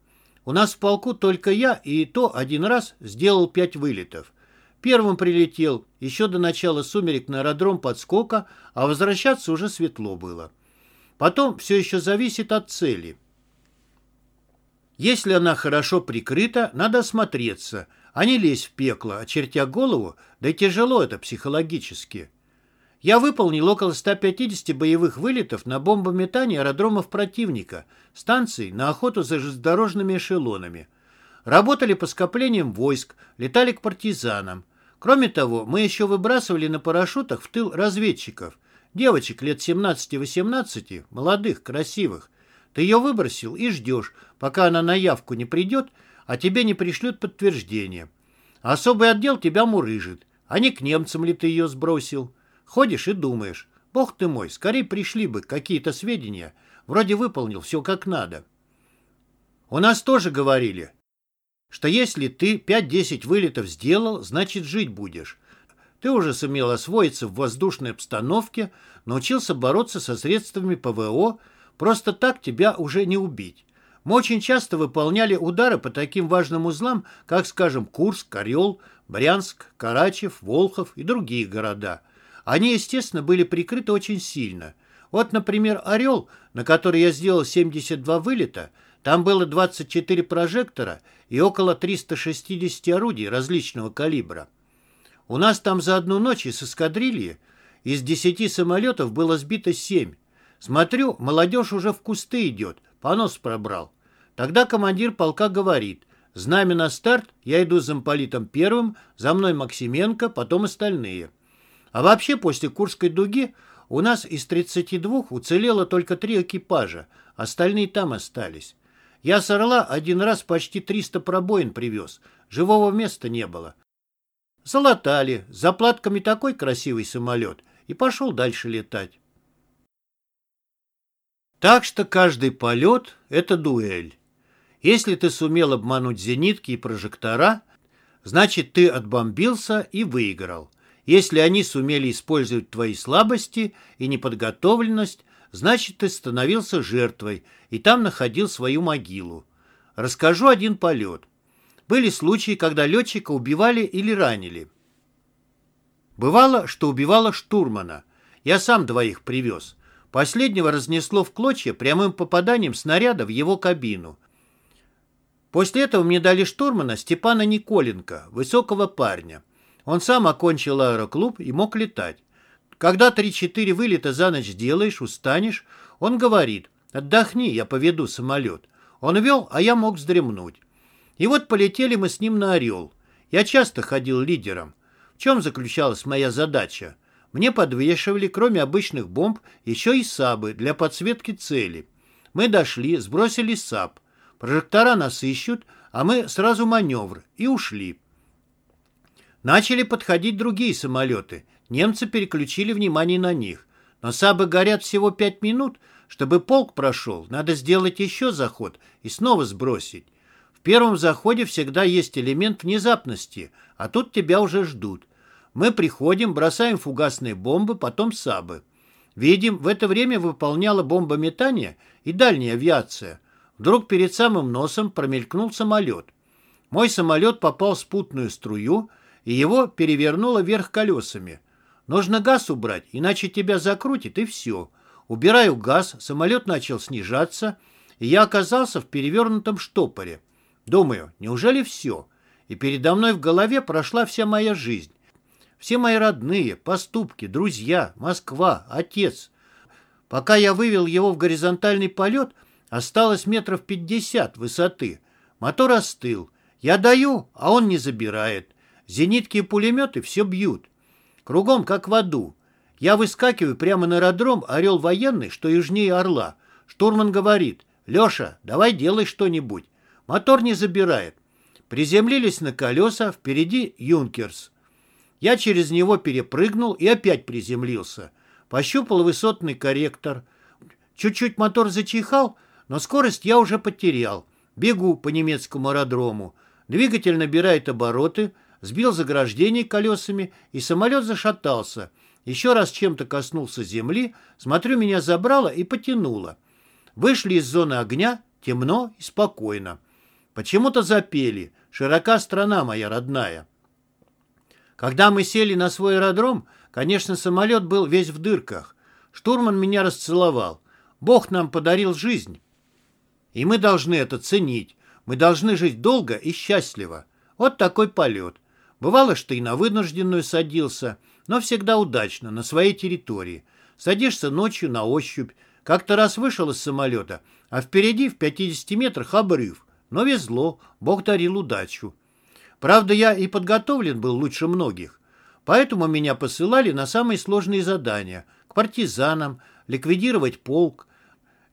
У нас в полку только я, и то один раз сделал пять вылетов. Первым прилетел, еще до начала сумерек на аэродром подскока, а возвращаться уже светло было. Потом все еще зависит от цели. Если она хорошо прикрыта, надо осмотреться, а не лезть в пекло, очертя голову, да и тяжело это психологически. Я выполнил около 150 боевых вылетов на бомбометание аэродромов противника, станций на охоту за железнодорожными эшелонами. Работали по скоплениям войск, летали к партизанам. Кроме того, мы еще выбрасывали на парашютах в тыл разведчиков. Девочек лет 17-18, молодых, красивых. Ты ее выбросил и ждешь, пока она на явку не придет, а тебе не пришлют подтверждение. Особый отдел тебя мурыжит. А не к немцам ли ты ее сбросил? Ходишь и думаешь, бог ты мой, скорее пришли бы какие-то сведения. Вроде выполнил все как надо. У нас тоже говорили, что если ты 5-10 вылетов сделал, значит жить будешь. Ты уже сумел освоиться в воздушной обстановке, научился бороться со средствами ПВО, просто так тебя уже не убить. Мы очень часто выполняли удары по таким важным узлам, как, скажем, Курск, Орел, Брянск, Карачев, Волхов и другие города – они, естественно, были прикрыты очень сильно. Вот, например, «Орел», на который я сделал 72 вылета, там было 24 прожектора и около 360 орудий различного калибра. У нас там за одну ночь из эскадрильи из 10 самолетов было сбито 7. Смотрю, молодежь уже в кусты идет, понос пробрал. Тогда командир полка говорит, знамя на старт, я иду с замполитом первым, за мной Максименко, потом остальные. А вообще после Курской дуги у нас из 32 уцелело только три экипажа, остальные там остались. Я с Орла один раз почти 300 пробоин привез, живого места не было. Залатали, с заплатками такой красивый самолет, и пошел дальше летать. Так что каждый полет — это дуэль. Если ты сумел обмануть зенитки и прожектора, значит, ты отбомбился и выиграл. Если они сумели использовать твои слабости и неподготовленность, значит, ты становился жертвой и там находил свою могилу. Расскажу один полет. Были случаи, когда летчика убивали или ранили. Бывало, что убивало штурмана. Я сам двоих привез. Последнего разнесло в клочья прямым попаданием снаряда в его кабину. После этого мне дали штурмана Степана Николенко, высокого парня. Он сам окончил аэроклуб и мог летать. Когда 3-4 вылета за ночь делаешь, устанешь, он говорит, отдохни, я поведу самолет. Он вел, а я мог вздремнуть. И вот полетели мы с ним на «Орел». Я часто ходил лидером. В чем заключалась моя задача? Мне подвешивали, кроме обычных бомб, еще и сабы для подсветки цели. Мы дошли, сбросили саб. Прожектора нас ищут, а мы сразу маневр и ушли. Начали подходить другие самолеты. Немцы переключили внимание на них. Но сабы горят всего пять минут. Чтобы полк прошел, надо сделать еще заход и снова сбросить. В первом заходе всегда есть элемент внезапности, а тут тебя уже ждут. Мы приходим, бросаем фугасные бомбы, потом сабы. Видим, в это время выполняла бомбометание и дальняя авиация. Вдруг перед самым носом промелькнул самолет. Мой самолет попал в спутную струю, и его перевернуло вверх колесами. Нужно газ убрать, иначе тебя закрутит, и все. Убираю газ, самолет начал снижаться, и я оказался в перевернутом штопоре. Думаю, неужели все? И передо мной в голове прошла вся моя жизнь. Все мои родные, поступки, друзья, Москва, отец. Пока я вывел его в горизонтальный полет, осталось метров пятьдесят высоты. Мотор остыл. Я даю, а он не забирает. Зенитки и пулеметы все бьют. Кругом, как в аду. Я выскакиваю прямо на аэродром «Орел военный», что южнее «Орла». Штурман говорит, «Леша, давай делай что-нибудь». Мотор не забирает. Приземлились на колеса, впереди «Юнкерс». Я через него перепрыгнул и опять приземлился. Пощупал высотный корректор. Чуть-чуть мотор зачихал, но скорость я уже потерял. Бегу по немецкому аэродрому. Двигатель набирает обороты, сбил заграждение колесами, и самолет зашатался. Еще раз чем-то коснулся земли, смотрю, меня забрало и потянуло. Вышли из зоны огня, темно и спокойно. Почему-то запели «Широка страна моя родная». Когда мы сели на свой аэродром, конечно, самолет был весь в дырках. Штурман меня расцеловал. Бог нам подарил жизнь. И мы должны это ценить. Мы должны жить долго и счастливо. Вот такой полет. Бывало, что и на вынужденную садился, но всегда удачно, на своей территории. Садишься ночью на ощупь. Как-то раз вышел из самолета, а впереди в 50 метрах обрыв. Но везло, Бог дарил удачу. Правда, я и подготовлен был лучше многих. Поэтому меня посылали на самые сложные задания. К партизанам, ликвидировать полк,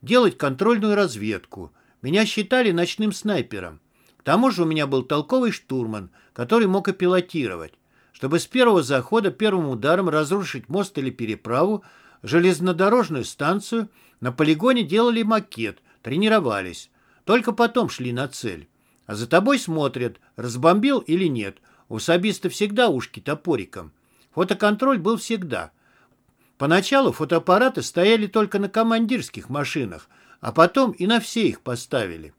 делать контрольную разведку. Меня считали ночным снайпером. К тому же у меня был толковый штурман, который мог и пилотировать. Чтобы с первого захода первым ударом разрушить мост или переправу, железнодорожную станцию, на полигоне делали макет, тренировались. Только потом шли на цель. А за тобой смотрят, разбомбил или нет. У сабиста всегда ушки топориком. Фотоконтроль был всегда. Поначалу фотоаппараты стояли только на командирских машинах, а потом и на все их поставили.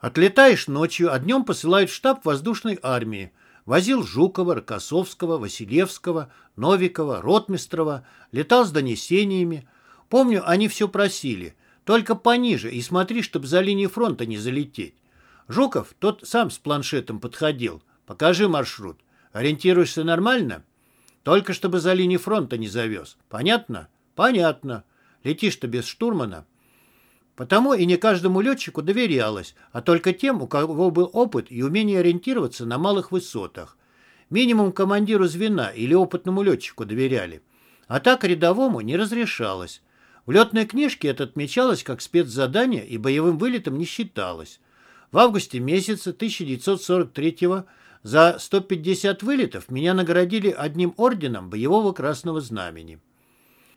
Отлетаешь ночью, а днем посылают в штаб воздушной армии. Возил Жукова, Рокоссовского, Василевского, Новикова, Ротмистрова, летал с донесениями. Помню, они все просили. Только пониже и смотри, чтобы за линию фронта не залететь. Жуков, тот сам с планшетом подходил. Покажи маршрут. Ориентируешься нормально? Только чтобы за линию фронта не завез. Понятно? Понятно. Летишь-то без штурмана. Потому и не каждому летчику доверялось, а только тем, у кого был опыт и умение ориентироваться на малых высотах. Минимум командиру звена или опытному летчику доверяли. А так рядовому не разрешалось. В летной книжке это отмечалось как спецзадание и боевым вылетом не считалось. В августе месяца 1943 года за 150 вылетов меня наградили одним орденом боевого красного знамени.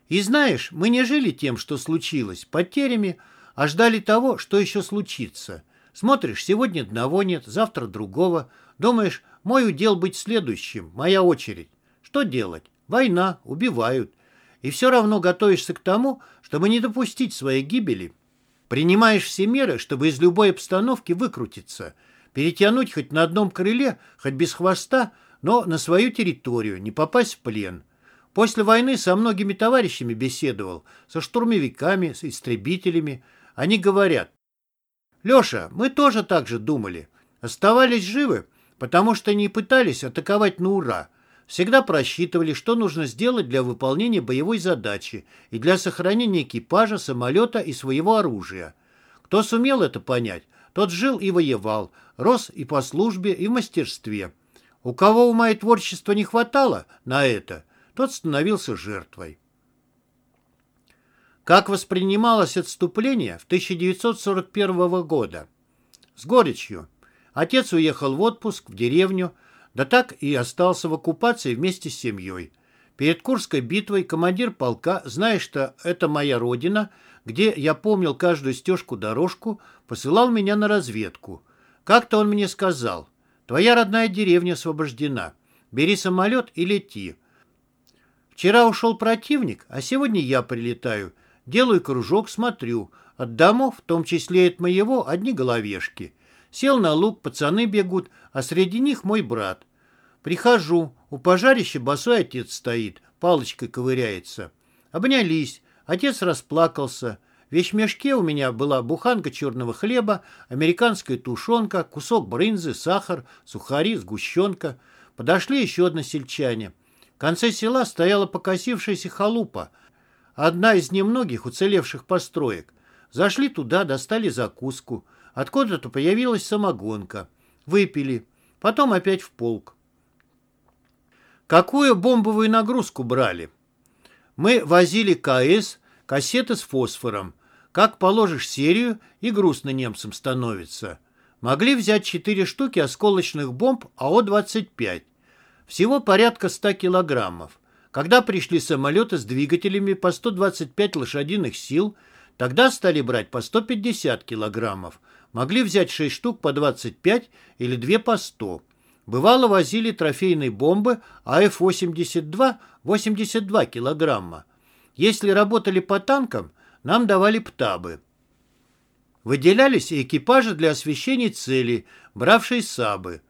И знаешь, мы не жили тем, что случилось, потерями, а ждали того, что еще случится. Смотришь, сегодня одного нет, завтра другого. Думаешь, мой удел быть следующим, моя очередь. Что делать? Война, убивают. И все равно готовишься к тому, чтобы не допустить своей гибели. Принимаешь все меры, чтобы из любой обстановки выкрутиться – Перетянуть хоть на одном крыле, хоть без хвоста, но на свою территорию, не попасть в плен. После войны со многими товарищами беседовал, со штурмовиками, с истребителями. Они говорят, «Леша, мы тоже так же думали. Оставались живы, потому что не пытались атаковать на ура. Всегда просчитывали, что нужно сделать для выполнения боевой задачи и для сохранения экипажа, самолета и своего оружия. Кто сумел это понять, тот жил и воевал, рос и по службе, и в мастерстве. У кого ума и творчества не хватало на это, тот становился жертвой. Как воспринималось отступление в 1941 года? С горечью. Отец уехал в отпуск в деревню, да так и остался в оккупации вместе с семьей. Перед Курской битвой командир полка, зная, что это моя родина, где я помнил каждую стежку-дорожку, посылал меня на разведку. Как-то он мне сказал, «Твоя родная деревня освобождена. Бери самолет и лети». Вчера ушел противник, а сегодня я прилетаю. Делаю кружок, смотрю. От домов, в том числе от моего, одни головешки. Сел на луг, пацаны бегут, а среди них мой брат. Прихожу, у пожарища босой отец стоит, палочкой ковыряется. Обнялись, отец расплакался. В вещмешке у меня была буханка черного хлеба, американская тушенка, кусок брынзы, сахар, сухари, сгущенка. Подошли еще односельчане. В конце села стояла покосившаяся халупа, одна из немногих уцелевших построек. Зашли туда, достали закуску. Откуда-то появилась самогонка. Выпили. Потом опять в полк. Какую бомбовую нагрузку брали? Мы возили КС, кассеты с фосфором. Как положишь серию, и грустно немцам становится. Могли взять 4 штуки осколочных бомб АО-25. Всего порядка 100 килограммов. Когда пришли самолеты с двигателями по 125 лошадиных сил, тогда стали брать по 150 килограммов. Могли взять 6 штук по 25 или 2 по 100. Бывало, возили трофейные бомбы АФ-82 82 килограмма. Если работали по танкам, нам давали птабы. Выделялись и экипажи для освещения целей, бравшие САБы.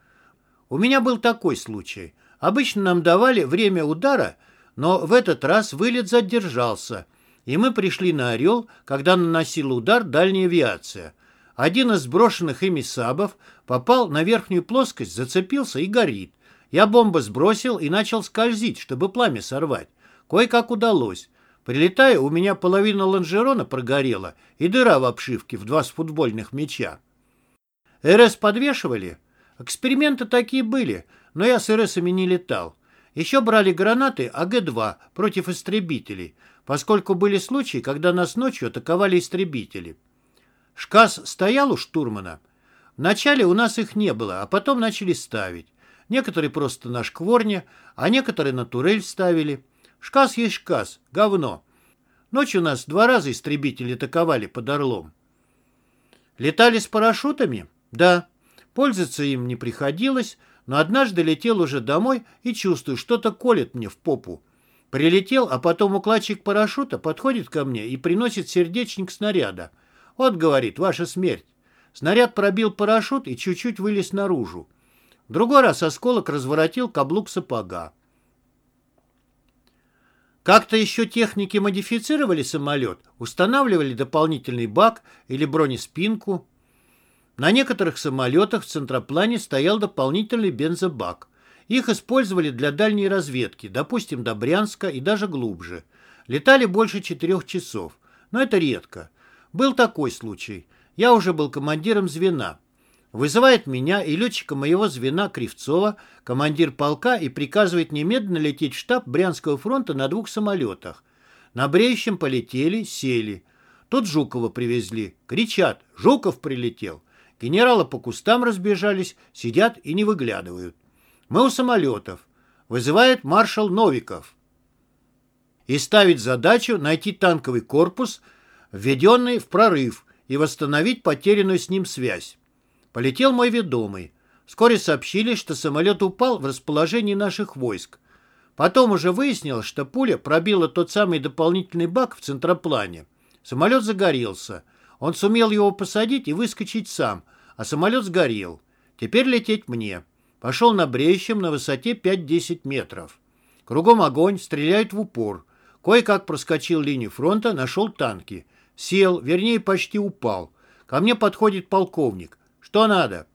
У меня был такой случай. Обычно нам давали время удара, но в этот раз вылет задержался, и мы пришли на «Орел», когда наносила удар дальняя авиация. Один из сброшенных ими САБов попал на верхнюю плоскость, зацепился и горит. Я бомбу сбросил и начал скользить, чтобы пламя сорвать. Кое-как удалось. Прилетая, у меня половина лонжерона прогорела и дыра в обшивке в два с футбольных мяча. РС подвешивали? Эксперименты такие были, но я с РСами не летал. Еще брали гранаты АГ-2 против истребителей, поскольку были случаи, когда нас ночью атаковали истребители. Шкас стоял у штурмана. Вначале у нас их не было, а потом начали ставить. Некоторые просто на шкворне, а некоторые на турель ставили. Шкас есть шкас, говно. Ночью нас два раза истребители атаковали под Орлом. Летали с парашютами? Да. Пользоваться им не приходилось, но однажды летел уже домой и чувствую, что-то колет мне в попу. Прилетел, а потом укладчик парашюта подходит ко мне и приносит сердечник снаряда. Вот, говорит, ваша смерть. Снаряд пробил парашют и чуть-чуть вылез наружу. Другой раз осколок разворотил каблук сапога. Как-то еще техники модифицировали самолет, устанавливали дополнительный бак или бронеспинку. На некоторых самолетах в центроплане стоял дополнительный бензобак. Их использовали для дальней разведки, допустим, до Брянска и даже глубже. Летали больше четырех часов, но это редко. Был такой случай. Я уже был командиром звена. Вызывает меня и летчика моего звена Кривцова, командир полка, и приказывает немедленно лететь в штаб Брянского фронта на двух самолетах. На бреющем полетели, сели. Тут Жукова привезли. Кричат, Жуков прилетел. Генералы по кустам разбежались, сидят и не выглядывают. Мы у самолетов. Вызывает маршал Новиков. И ставит задачу найти танковый корпус, введенный в прорыв, и восстановить потерянную с ним связь. Полетел мой ведомый. Вскоре сообщили, что самолет упал в расположении наших войск. Потом уже выяснилось, что пуля пробила тот самый дополнительный бак в центроплане. Самолет загорелся. Он сумел его посадить и выскочить сам, а самолет сгорел. Теперь лететь мне. Пошел на бреющем на высоте 5-10 метров. Кругом огонь, стреляют в упор. Кое-как проскочил линию фронта, нашел танки. Сел, вернее, почти упал. Ко мне подходит полковник. Что надо?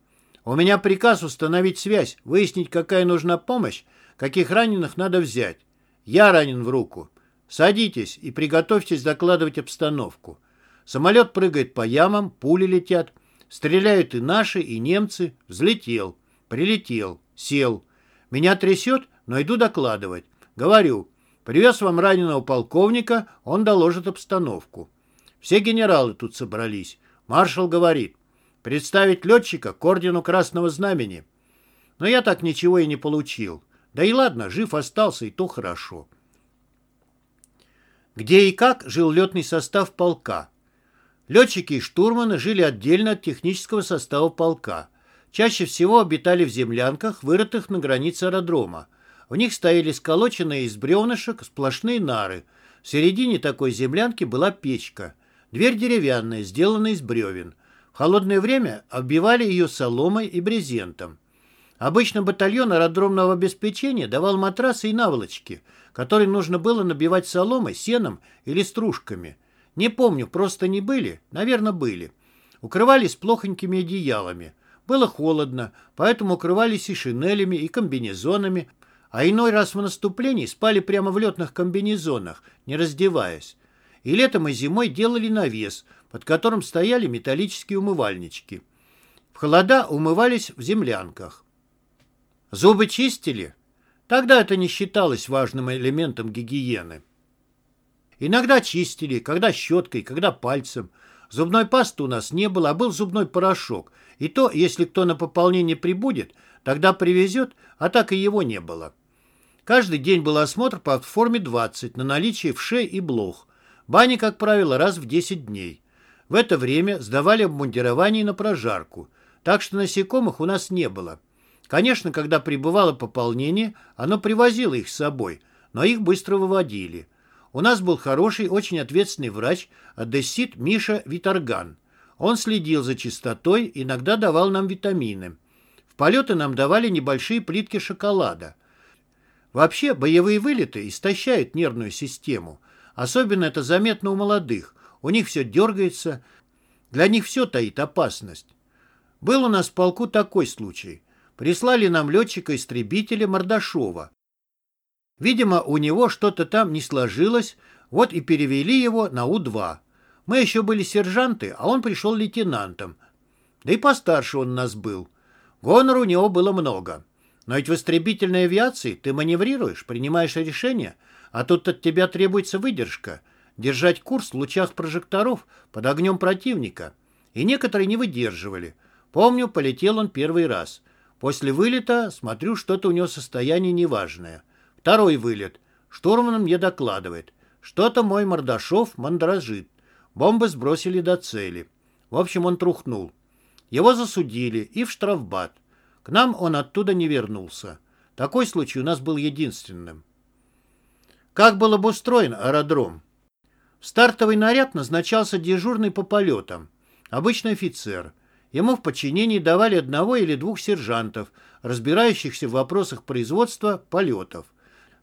У меня приказ установить связь, выяснить, какая нужна помощь, каких раненых надо взять. Я ранен в руку. Садитесь и приготовьтесь докладывать обстановку. Самолет прыгает по ямам, пули летят. Стреляют и наши, и немцы. Взлетел. Прилетел. Сел. Меня трясет, но иду докладывать. Говорю, привез вам раненого полковника, он доложит обстановку. Все генералы тут собрались. Маршал говорит, Представить летчика к ордену Красного Знамени. Но я так ничего и не получил. Да и ладно, жив остался, и то хорошо. Где и как жил летный состав полка? Летчики и штурманы жили отдельно от технического состава полка. Чаще всего обитали в землянках, вырытых на границе аэродрома. В них стояли сколоченные из бревнышек сплошные нары. В середине такой землянки была печка. Дверь деревянная, сделанная из бревен. В холодное время оббивали ее соломой и брезентом. Обычно батальон аэродромного обеспечения давал матрасы и наволочки, которые нужно было набивать соломой, сеном или стружками. Не помню, просто не были, наверное, были. Укрывались плохонькими одеялами. Было холодно, поэтому укрывались и шинелями, и комбинезонами, а иной раз в наступлении спали прямо в летных комбинезонах, не раздеваясь. И летом и зимой делали навес, под которым стояли металлические умывальнички. В холода умывались в землянках. Зубы чистили? Тогда это не считалось важным элементом гигиены. Иногда чистили, когда щеткой, когда пальцем. Зубной пасты у нас не было, а был зубной порошок. И то, если кто на пополнение прибудет, тогда привезет, а так и его не было. Каждый день был осмотр по форме 20 на наличие вшей и блох. Бани, как правило, раз в 10 дней. В это время сдавали обмундирование на прожарку, так что насекомых у нас не было. Конечно, когда прибывало пополнение, оно привозило их с собой, но их быстро выводили. У нас был хороший, очень ответственный врач, одессит Миша Виторган. Он следил за чистотой, иногда давал нам витамины. В полеты нам давали небольшие плитки шоколада. Вообще, боевые вылеты истощают нервную систему. Особенно это заметно у молодых. У них все дергается. Для них все таит опасность. Был у нас в полку такой случай. Прислали нам летчика-истребителя Мордашова. Видимо, у него что-то там не сложилось, вот и перевели его на У-2. Мы еще были сержанты, а он пришел лейтенантом. Да и постарше он нас был. Гонора у него было много. Но ведь в истребительной авиации ты маневрируешь, принимаешь решения, а тут от тебя требуется выдержка, держать курс в лучах прожекторов под огнем противника. И некоторые не выдерживали. Помню, полетел он первый раз. После вылета смотрю, что-то у него состояние неважное. Второй вылет. Штурман мне докладывает. Что-то мой Мордашов мандражит. Бомбы сбросили до цели. В общем, он трухнул. Его засудили и в штрафбат. К нам он оттуда не вернулся. Такой случай у нас был единственным. Как был обустроен аэродром? В стартовый наряд назначался дежурный по полетам. Обычный офицер. Ему в подчинении давали одного или двух сержантов, разбирающихся в вопросах производства полетов.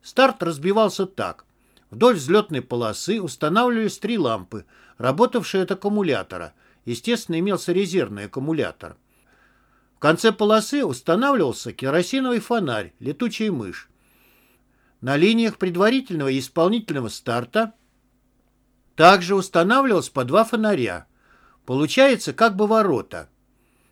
Старт разбивался так. Вдоль взлетной полосы устанавливались три лампы, работавшие от аккумулятора. Естественно, имелся резервный аккумулятор конце полосы устанавливался керосиновый фонарь, летучая мышь. На линиях предварительного и исполнительного старта также устанавливалось по два фонаря. Получается как бы ворота.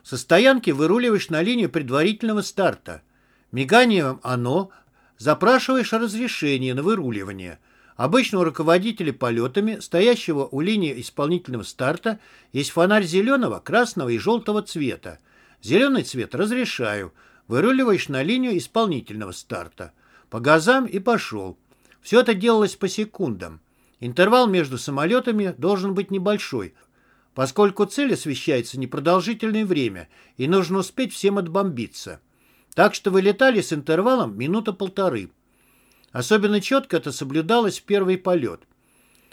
Со стоянки выруливаешь на линию предварительного старта. Миганием оно запрашиваешь разрешение на выруливание. Обычно у руководителя полетами, стоящего у линии исполнительного старта, есть фонарь зеленого, красного и желтого цвета. Зеленый цвет разрешаю. Выруливаешь на линию исполнительного старта. По газам и пошел. Все это делалось по секундам. Интервал между самолетами должен быть небольшой, поскольку цель освещается непродолжительное время, и нужно успеть всем отбомбиться. Так что вылетали с интервалом минута-полторы. Особенно четко это соблюдалось в первый полет.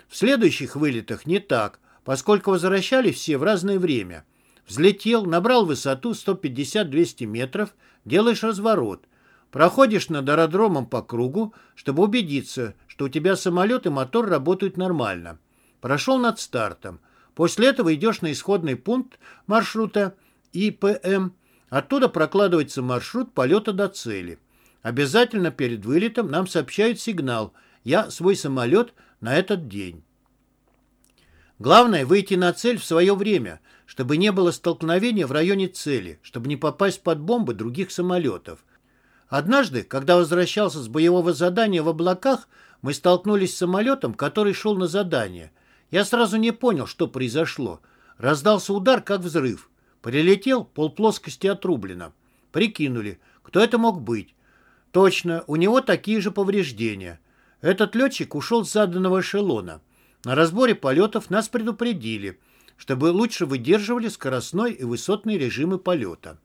В следующих вылетах не так, поскольку возвращались все в разное время – Взлетел, набрал высоту 150-200 метров, делаешь разворот. Проходишь над аэродромом по кругу, чтобы убедиться, что у тебя самолет и мотор работают нормально. Прошел над стартом. После этого идешь на исходный пункт маршрута ИПМ. Оттуда прокладывается маршрут полета до цели. Обязательно перед вылетом нам сообщают сигнал «Я свой самолет на этот день». Главное – выйти на цель в свое время, чтобы не было столкновения в районе цели, чтобы не попасть под бомбы других самолетов. Однажды, когда возвращался с боевого задания в облаках, мы столкнулись с самолетом, который шел на задание. Я сразу не понял, что произошло. Раздался удар, как взрыв. Прилетел, полплоскости отрублено. Прикинули, кто это мог быть. Точно, у него такие же повреждения. Этот летчик ушел с заданного эшелона. На разборе полетов нас предупредили, чтобы лучше выдерживали скоростной и высотный режимы полета.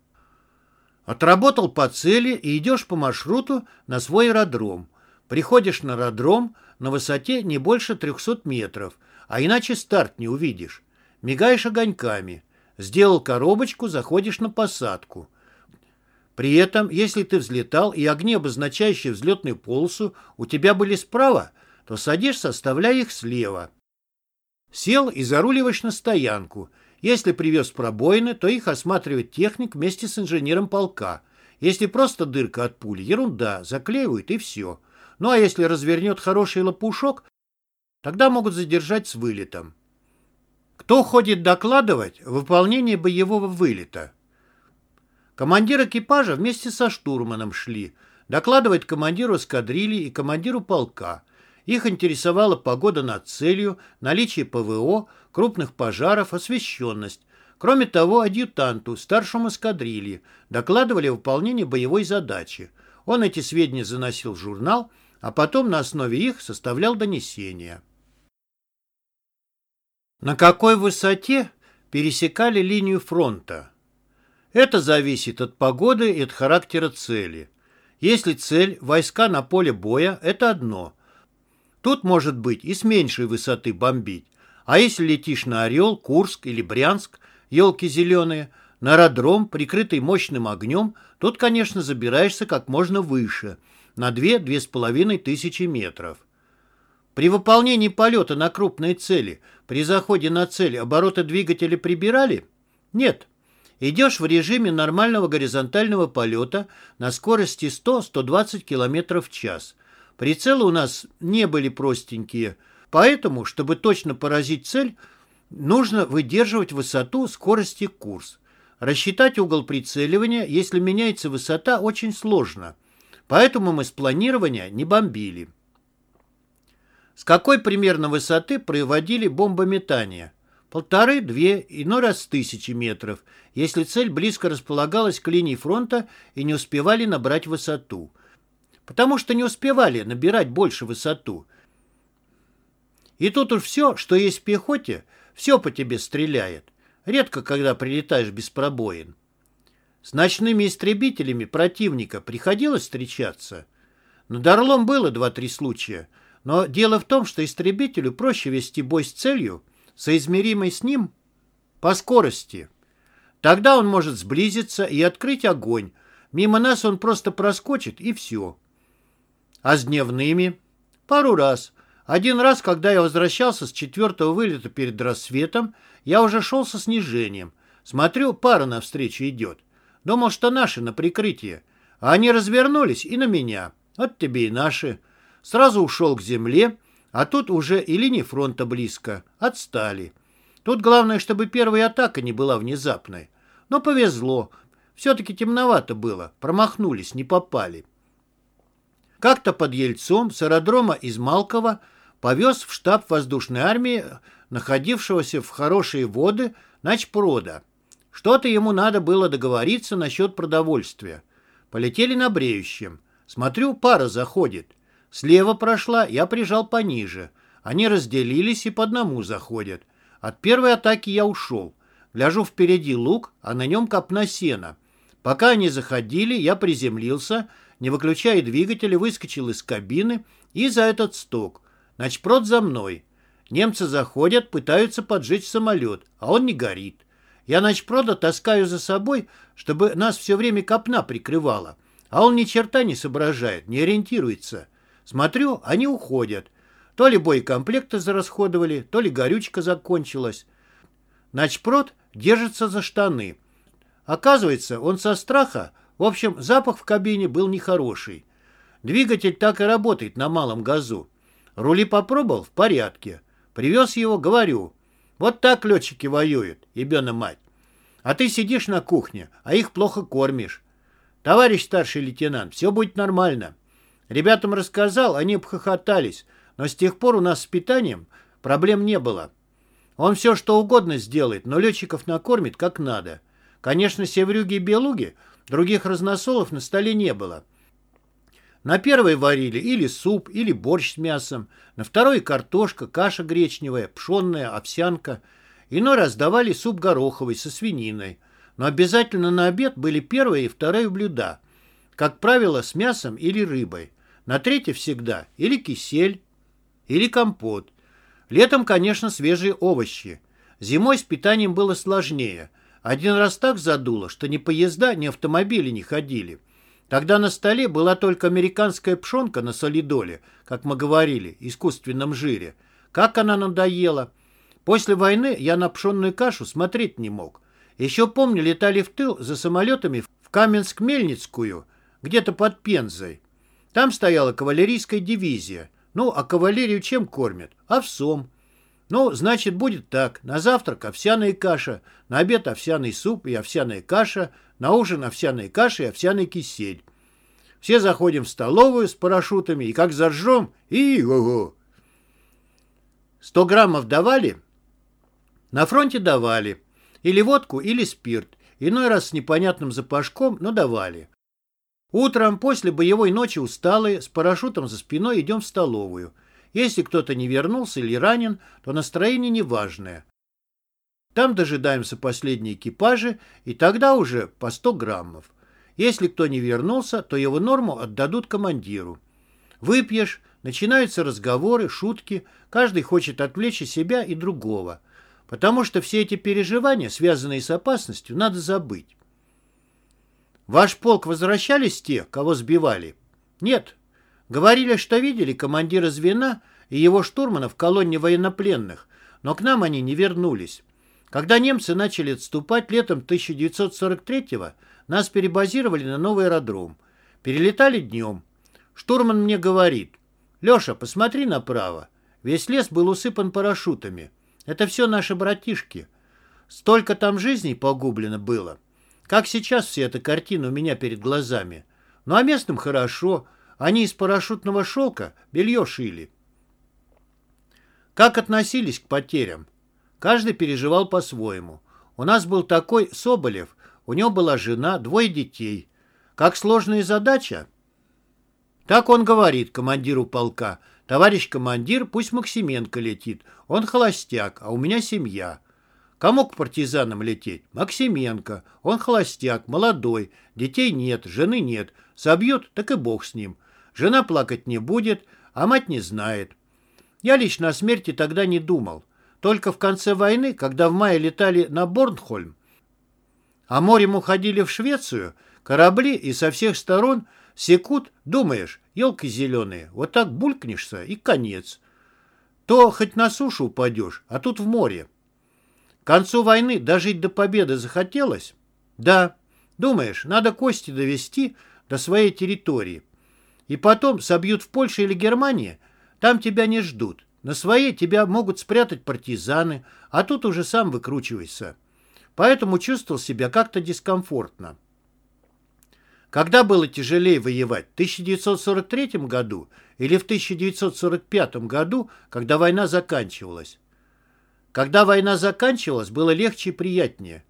Отработал по цели и идешь по маршруту на свой аэродром. Приходишь на аэродром на высоте не больше 300 метров, а иначе старт не увидишь. Мигаешь огоньками. Сделал коробочку, заходишь на посадку. При этом, если ты взлетал и огни, обозначающие взлетную полосу, у тебя были справа, то садишься, оставляя их слева. Сел и заруливаешь на стоянку. Если привез пробоины, то их осматривает техник вместе с инженером полка. Если просто дырка от пули, ерунда, заклеивают и все. Ну а если развернет хороший лопушок, тогда могут задержать с вылетом. Кто ходит докладывать выполнение боевого вылета? Командир экипажа вместе со штурманом шли. Докладывать командиру эскадрильи и командиру полка – их интересовала погода над целью, наличие ПВО, крупных пожаров, освещенность. Кроме того, адъютанту, старшему эскадрильи, докладывали о выполнении боевой задачи. Он эти сведения заносил в журнал, а потом на основе их составлял донесения. На какой высоте пересекали линию фронта? Это зависит от погоды и от характера цели. Если цель – войска на поле боя, это одно. Тут может быть и с меньшей высоты бомбить. А если летишь на Орел, Курск или Брянск, елки зеленые, на аэродром, прикрытый мощным огнем, тут, конечно, забираешься как можно выше, на 2-2,5 тысячи метров. При выполнении полета на крупные цели, при заходе на цель обороты двигателя прибирали? Нет. Идешь в режиме нормального горизонтального полета на скорости 100-120 км в час. Прицелы у нас не были простенькие, поэтому, чтобы точно поразить цель, нужно выдерживать высоту, скорости, курс. Рассчитать угол прицеливания, если меняется высота, очень сложно. Поэтому мы с планирования не бомбили. С какой примерно высоты проводили бомбометание? Полторы-две, иной раз тысячи метров, если цель близко располагалась к линии фронта и не успевали набрать высоту. Потому что не успевали набирать больше высоту. И тут уж все, что есть в пехоте, все по тебе стреляет. Редко, когда прилетаешь без пробоин. С ночными истребителями противника приходилось встречаться. Над Орлом было два-три случая, но дело в том, что истребителю проще вести бой с целью, соизмеримой с ним по скорости. Тогда он может сблизиться и открыть огонь. Мимо нас он просто проскочит, и все. А с дневными? Пару раз. Один раз, когда я возвращался с четвертого вылета перед рассветом, я уже шел со снижением. Смотрю, пара навстречу идет. Думал, что наши на прикрытие. А они развернулись и на меня. Вот тебе и наши. Сразу ушел к земле, а тут уже и линия фронта близко. Отстали. Тут главное, чтобы первая атака не была внезапной. Но повезло. Все-таки темновато было. Промахнулись, не попали. Как-то под Ельцом с аэродрома из Малкова повез в штаб воздушной армии, находившегося в хорошие воды, начпрода. Что-то ему надо было договориться насчет продовольствия. Полетели на бреющем. Смотрю, пара заходит. Слева прошла, я прижал пониже. Они разделились и по одному заходят. От первой атаки я ушел. Гляжу впереди лук, а на нем копна сена. Пока они заходили, я приземлился, не выключая двигателя, выскочил из кабины и за этот сток. Начпрод за мной. Немцы заходят, пытаются поджечь самолет, а он не горит. Я начпрода таскаю за собой, чтобы нас все время копна прикрывала. А он ни черта не соображает, не ориентируется. Смотрю, они уходят. То ли боекомплекты зарасходовали, то ли горючка закончилась. Начпрод держится за штаны. Оказывается, он со страха, в общем, запах в кабине был нехороший. Двигатель так и работает на малом газу. Рули попробовал в порядке. Привез его, говорю. Вот так летчики воюют, ебена мать. А ты сидишь на кухне, а их плохо кормишь. Товарищ старший лейтенант, все будет нормально. Ребятам рассказал, они обхохотались, но с тех пор у нас с питанием проблем не было. Он все что угодно сделает, но летчиков накормит как надо. Конечно, севрюги и белуги, других разносолов на столе не было. На первой варили или суп, или борщ с мясом, на второй картошка, каша гречневая, пшенная, овсянка. Иной раз давали суп гороховый со свининой. Но обязательно на обед были первые и вторые блюда – как правило, с мясом или рыбой. На третье всегда или кисель, или компот. Летом, конечно, свежие овощи. Зимой с питанием было сложнее. Один раз так задуло, что ни поезда, ни автомобили не ходили. Тогда на столе была только американская пшенка на солидоле, как мы говорили, искусственном жире. Как она надоела. После войны я на пшенную кашу смотреть не мог. Еще помню, летали в тыл за самолетами в Каменск-Мельницкую, где-то под Пензой. Там стояла кавалерийская дивизия. Ну, а кавалерию чем кормят? Овсом. Ну, значит, будет так. На завтрак овсяная каша, на обед овсяный суп и овсяная каша, на ужин овсяная каша и овсяный кисель. Все заходим в столовую с парашютами, и как зажжем, и ого! Сто граммов давали? На фронте давали. Или водку, или спирт. Иной раз с непонятным запашком, но давали. Утром после боевой ночи усталые, с парашютом за спиной идем в столовую. Если кто-то не вернулся или ранен, то настроение неважное. Там дожидаемся последние экипажи, и тогда уже по 100 граммов. Если кто не вернулся, то его норму отдадут командиру. Выпьешь, начинаются разговоры, шутки, каждый хочет отвлечь себя и другого. Потому что все эти переживания, связанные с опасностью, надо забыть. Ваш полк возвращались те, кого сбивали? Нет. Говорили, что видели командира звена и его штурмана в колонне военнопленных, но к нам они не вернулись. Когда немцы начали отступать летом 1943-го, нас перебазировали на новый аэродром. Перелетали днем. Штурман мне говорит, «Леша, посмотри направо. Весь лес был усыпан парашютами. Это все наши братишки. Столько там жизней погублено было. Как сейчас вся эта картина у меня перед глазами. Ну а местным хорошо. Они из парашютного шелка белье шили. Как относились к потерям? Каждый переживал по-своему. У нас был такой Соболев, у него была жена, двое детей. Как сложная задача? Так он говорит командиру полка. Товарищ командир, пусть Максименко летит. Он холостяк, а у меня семья. Кому к партизанам лететь? Максименко. Он холостяк, молодой. Детей нет, жены нет. Собьют, так и бог с ним. Жена плакать не будет, а мать не знает. Я лично о смерти тогда не думал. Только в конце войны, когда в мае летали на Борнхольм, а морем уходили в Швецию, корабли и со всех сторон секут, думаешь, елки зеленые, вот так булькнешься и конец. То хоть на сушу упадешь, а тут в море. К концу войны дожить до победы захотелось? Да. Думаешь, надо кости довести до своей территории. И потом собьют в Польше или Германии, там тебя не ждут. На своей тебя могут спрятать партизаны, а тут уже сам выкручивайся. Поэтому чувствовал себя как-то дискомфортно. Когда было тяжелее воевать, в 1943 году или в 1945 году, когда война заканчивалась? Когда война заканчивалась, было легче и приятнее.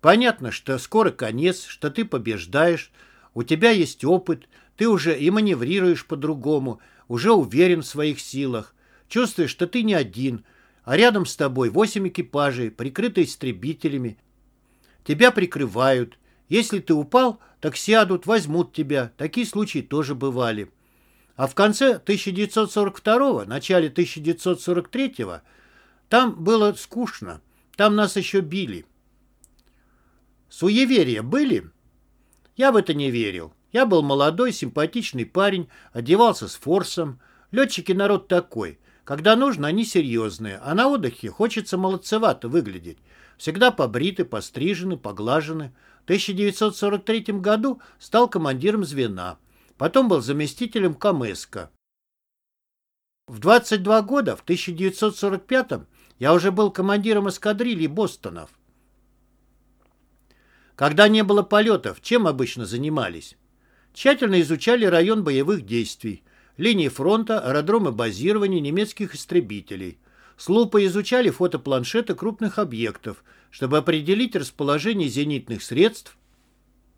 Понятно, что скоро конец, что ты побеждаешь, у тебя есть опыт, ты уже и маневрируешь по-другому, уже уверен в своих силах, чувствуешь, что ты не один, а рядом с тобой восемь экипажей, прикрытые истребителями. Тебя прикрывают. Если ты упал, так сядут, возьмут тебя. Такие случаи тоже бывали. А в конце 1942 начале 1943 там было скучно. Там нас еще били. Суеверия были? Я в это не верил. Я был молодой, симпатичный парень, одевался с форсом. Летчики народ такой. Когда нужно, они серьезные, а на отдыхе хочется молодцевато выглядеть. Всегда побриты, пострижены, поглажены. В 1943 году стал командиром звена. Потом был заместителем Камеска. В 22 года, в 1945 я уже был командиром эскадрильи Бостонов. Когда не было полетов, чем обычно занимались? Тщательно изучали район боевых действий, линии фронта, аэродромы базирования немецких истребителей. С лупой изучали фотопланшеты крупных объектов, чтобы определить расположение зенитных средств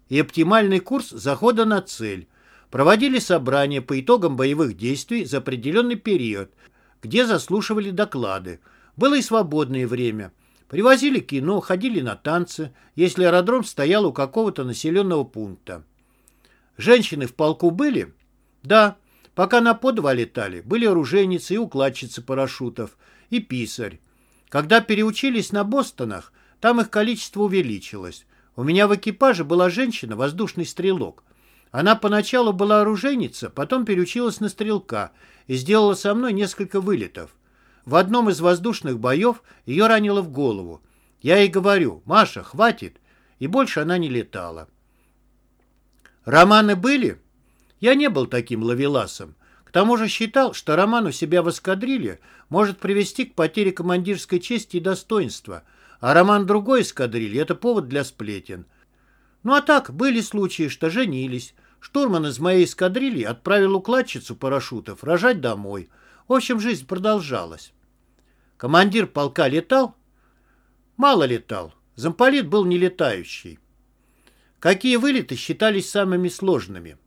и оптимальный курс захода на цель. Проводили собрания по итогам боевых действий за определенный период, где заслушивали доклады. Было и свободное время – Привозили кино, ходили на танцы, если аэродром стоял у какого-то населенного пункта. Женщины в полку были? Да. Пока на подва летали, были оружейницы и укладчицы парашютов, и писарь. Когда переучились на Бостонах, там их количество увеличилось. У меня в экипаже была женщина, воздушный стрелок. Она поначалу была оружейница, потом переучилась на стрелка и сделала со мной несколько вылетов. В одном из воздушных боев ее ранило в голову. Я ей говорю, Маша, хватит. И больше она не летала. Романы были? Я не был таким ловеласом. К тому же считал, что роман у себя в эскадрилье может привести к потере командирской чести и достоинства, а роман другой эскадрильи – это повод для сплетен. Ну а так, были случаи, что женились. Штурман из моей эскадрильи отправил укладчицу парашютов рожать домой. В общем, жизнь продолжалась. Командир полка летал? Мало летал. Замполит был не летающий. Какие вылеты считались самыми сложными?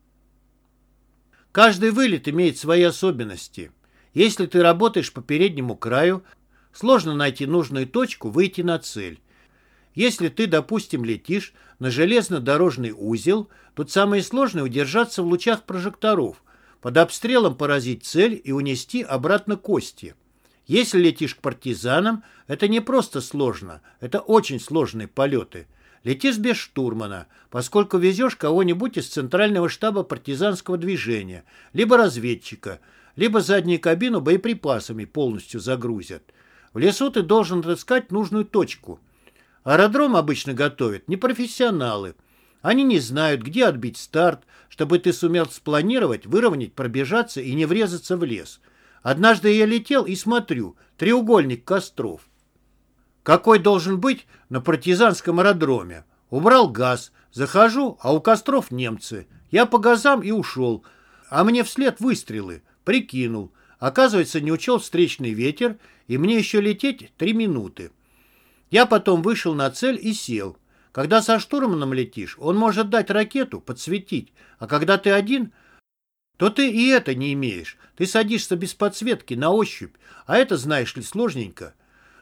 Каждый вылет имеет свои особенности. Если ты работаешь по переднему краю, сложно найти нужную точку, выйти на цель. Если ты, допустим, летишь на железнодорожный узел, тут самое сложное удержаться в лучах прожекторов, под обстрелом поразить цель и унести обратно кости. Если летишь к партизанам, это не просто сложно, это очень сложные полеты. Летишь без штурмана, поскольку везешь кого-нибудь из центрального штаба партизанского движения, либо разведчика, либо заднюю кабину боеприпасами полностью загрузят. В лесу ты должен отыскать нужную точку. Аэродром обычно готовят непрофессионалы. Они не знают, где отбить старт, чтобы ты сумел спланировать, выровнять, пробежаться и не врезаться в лес. Однажды я летел и смотрю, треугольник костров. Какой должен быть на партизанском аэродроме? Убрал газ, захожу, а у костров немцы. Я по газам и ушел, а мне вслед выстрелы. Прикинул. Оказывается, не учел встречный ветер, и мне еще лететь три минуты. Я потом вышел на цель и сел. Когда со штурманом летишь, он может дать ракету, подсветить, а когда ты один, то ты и это не имеешь. Ты садишься без подсветки, на ощупь, а это, знаешь ли, сложненько.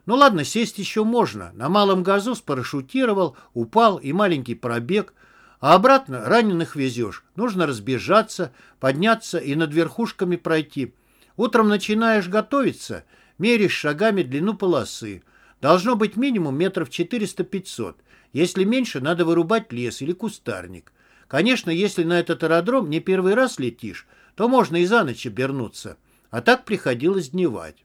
Ну ладно, сесть еще можно. На малом газу спарашютировал, упал и маленький пробег. А обратно раненых везешь. Нужно разбежаться, подняться и над верхушками пройти. Утром начинаешь готовиться, меряешь шагами длину полосы. Должно быть минимум метров 400-500. Если меньше, надо вырубать лес или кустарник. Конечно, если на этот аэродром не первый раз летишь, то можно и за ночь обернуться. А так приходилось дневать.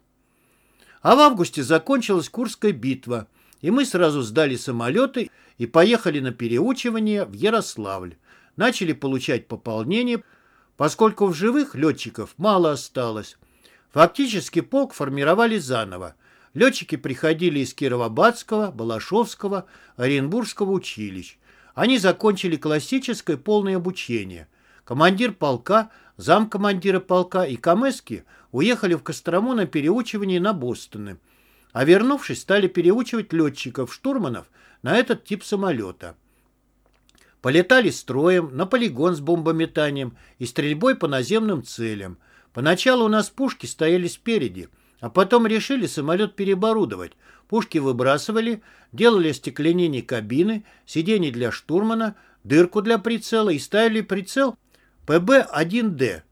А в августе закончилась Курская битва, и мы сразу сдали самолеты и поехали на переучивание в Ярославль. Начали получать пополнение, поскольку в живых летчиков мало осталось. Фактически полк формировали заново. Летчики приходили из Кировобадского, Балашовского, Оренбургского училищ. Они закончили классическое полное обучение. Командир полка, замкомандира полка и Камески уехали в Кострому на переучивание на Бостоны, а вернувшись, стали переучивать летчиков-штурманов на этот тип самолета. Полетали строем, на полигон с бомбометанием и стрельбой по наземным целям. Поначалу у нас пушки стояли спереди, а потом решили самолет переоборудовать. Пушки выбрасывали, делали остекленение кабины, сиденье для штурмана, дырку для прицела и ставили прицел ПБ-1Д.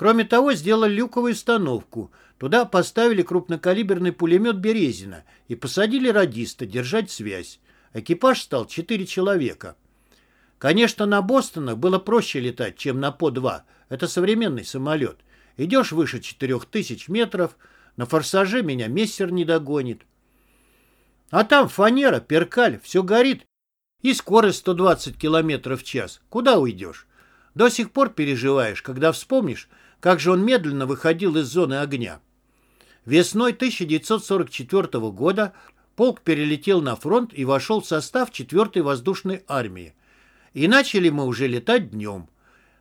Кроме того, сделали люковую установку. Туда поставили крупнокалиберный пулемет «Березина» и посадили радиста держать связь. Экипаж стал 4 человека. Конечно, на Бостонах было проще летать, чем на По-2. Это современный самолет. Идешь выше 4000 метров, на форсаже меня мессер не догонит. А там фанера, перкаль, все горит. И скорость 120 км в час. Куда уйдешь? До сих пор переживаешь, когда вспомнишь, как же он медленно выходил из зоны огня. Весной 1944 года полк перелетел на фронт и вошел в состав 4-й воздушной армии. И начали мы уже летать днем.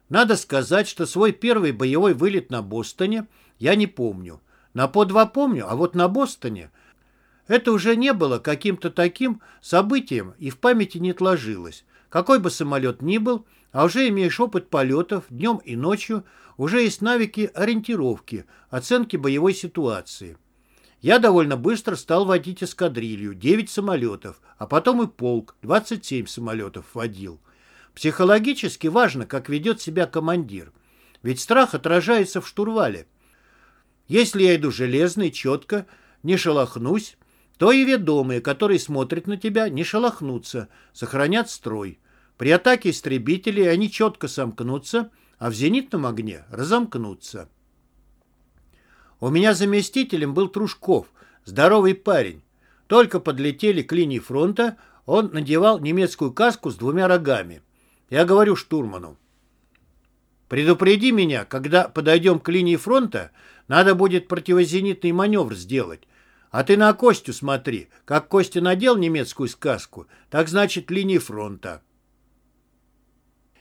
Надо сказать, что свой первый боевой вылет на Бостоне я не помню. На По-2 помню, а вот на Бостоне это уже не было каким-то таким событием и в памяти не отложилось. Какой бы самолет ни был, а уже имеешь опыт полетов днем и ночью, уже есть навыки ориентировки, оценки боевой ситуации. Я довольно быстро стал водить эскадрилью, 9 самолетов, а потом и полк, 27 самолетов водил. Психологически важно, как ведет себя командир. Ведь страх отражается в штурвале. Если я иду железно четко, не шелохнусь, то и ведомые, которые смотрят на тебя, не шелохнутся, сохранят строй. При атаке истребителей они четко сомкнутся, а в зенитном огне разомкнутся. У меня заместителем был Трушков, здоровый парень. Только подлетели к линии фронта, он надевал немецкую каску с двумя рогами. Я говорю штурману. Предупреди меня, когда подойдем к линии фронта, надо будет противозенитный маневр сделать. А ты на Костю смотри. Как Костя надел немецкую сказку, так значит линии фронта.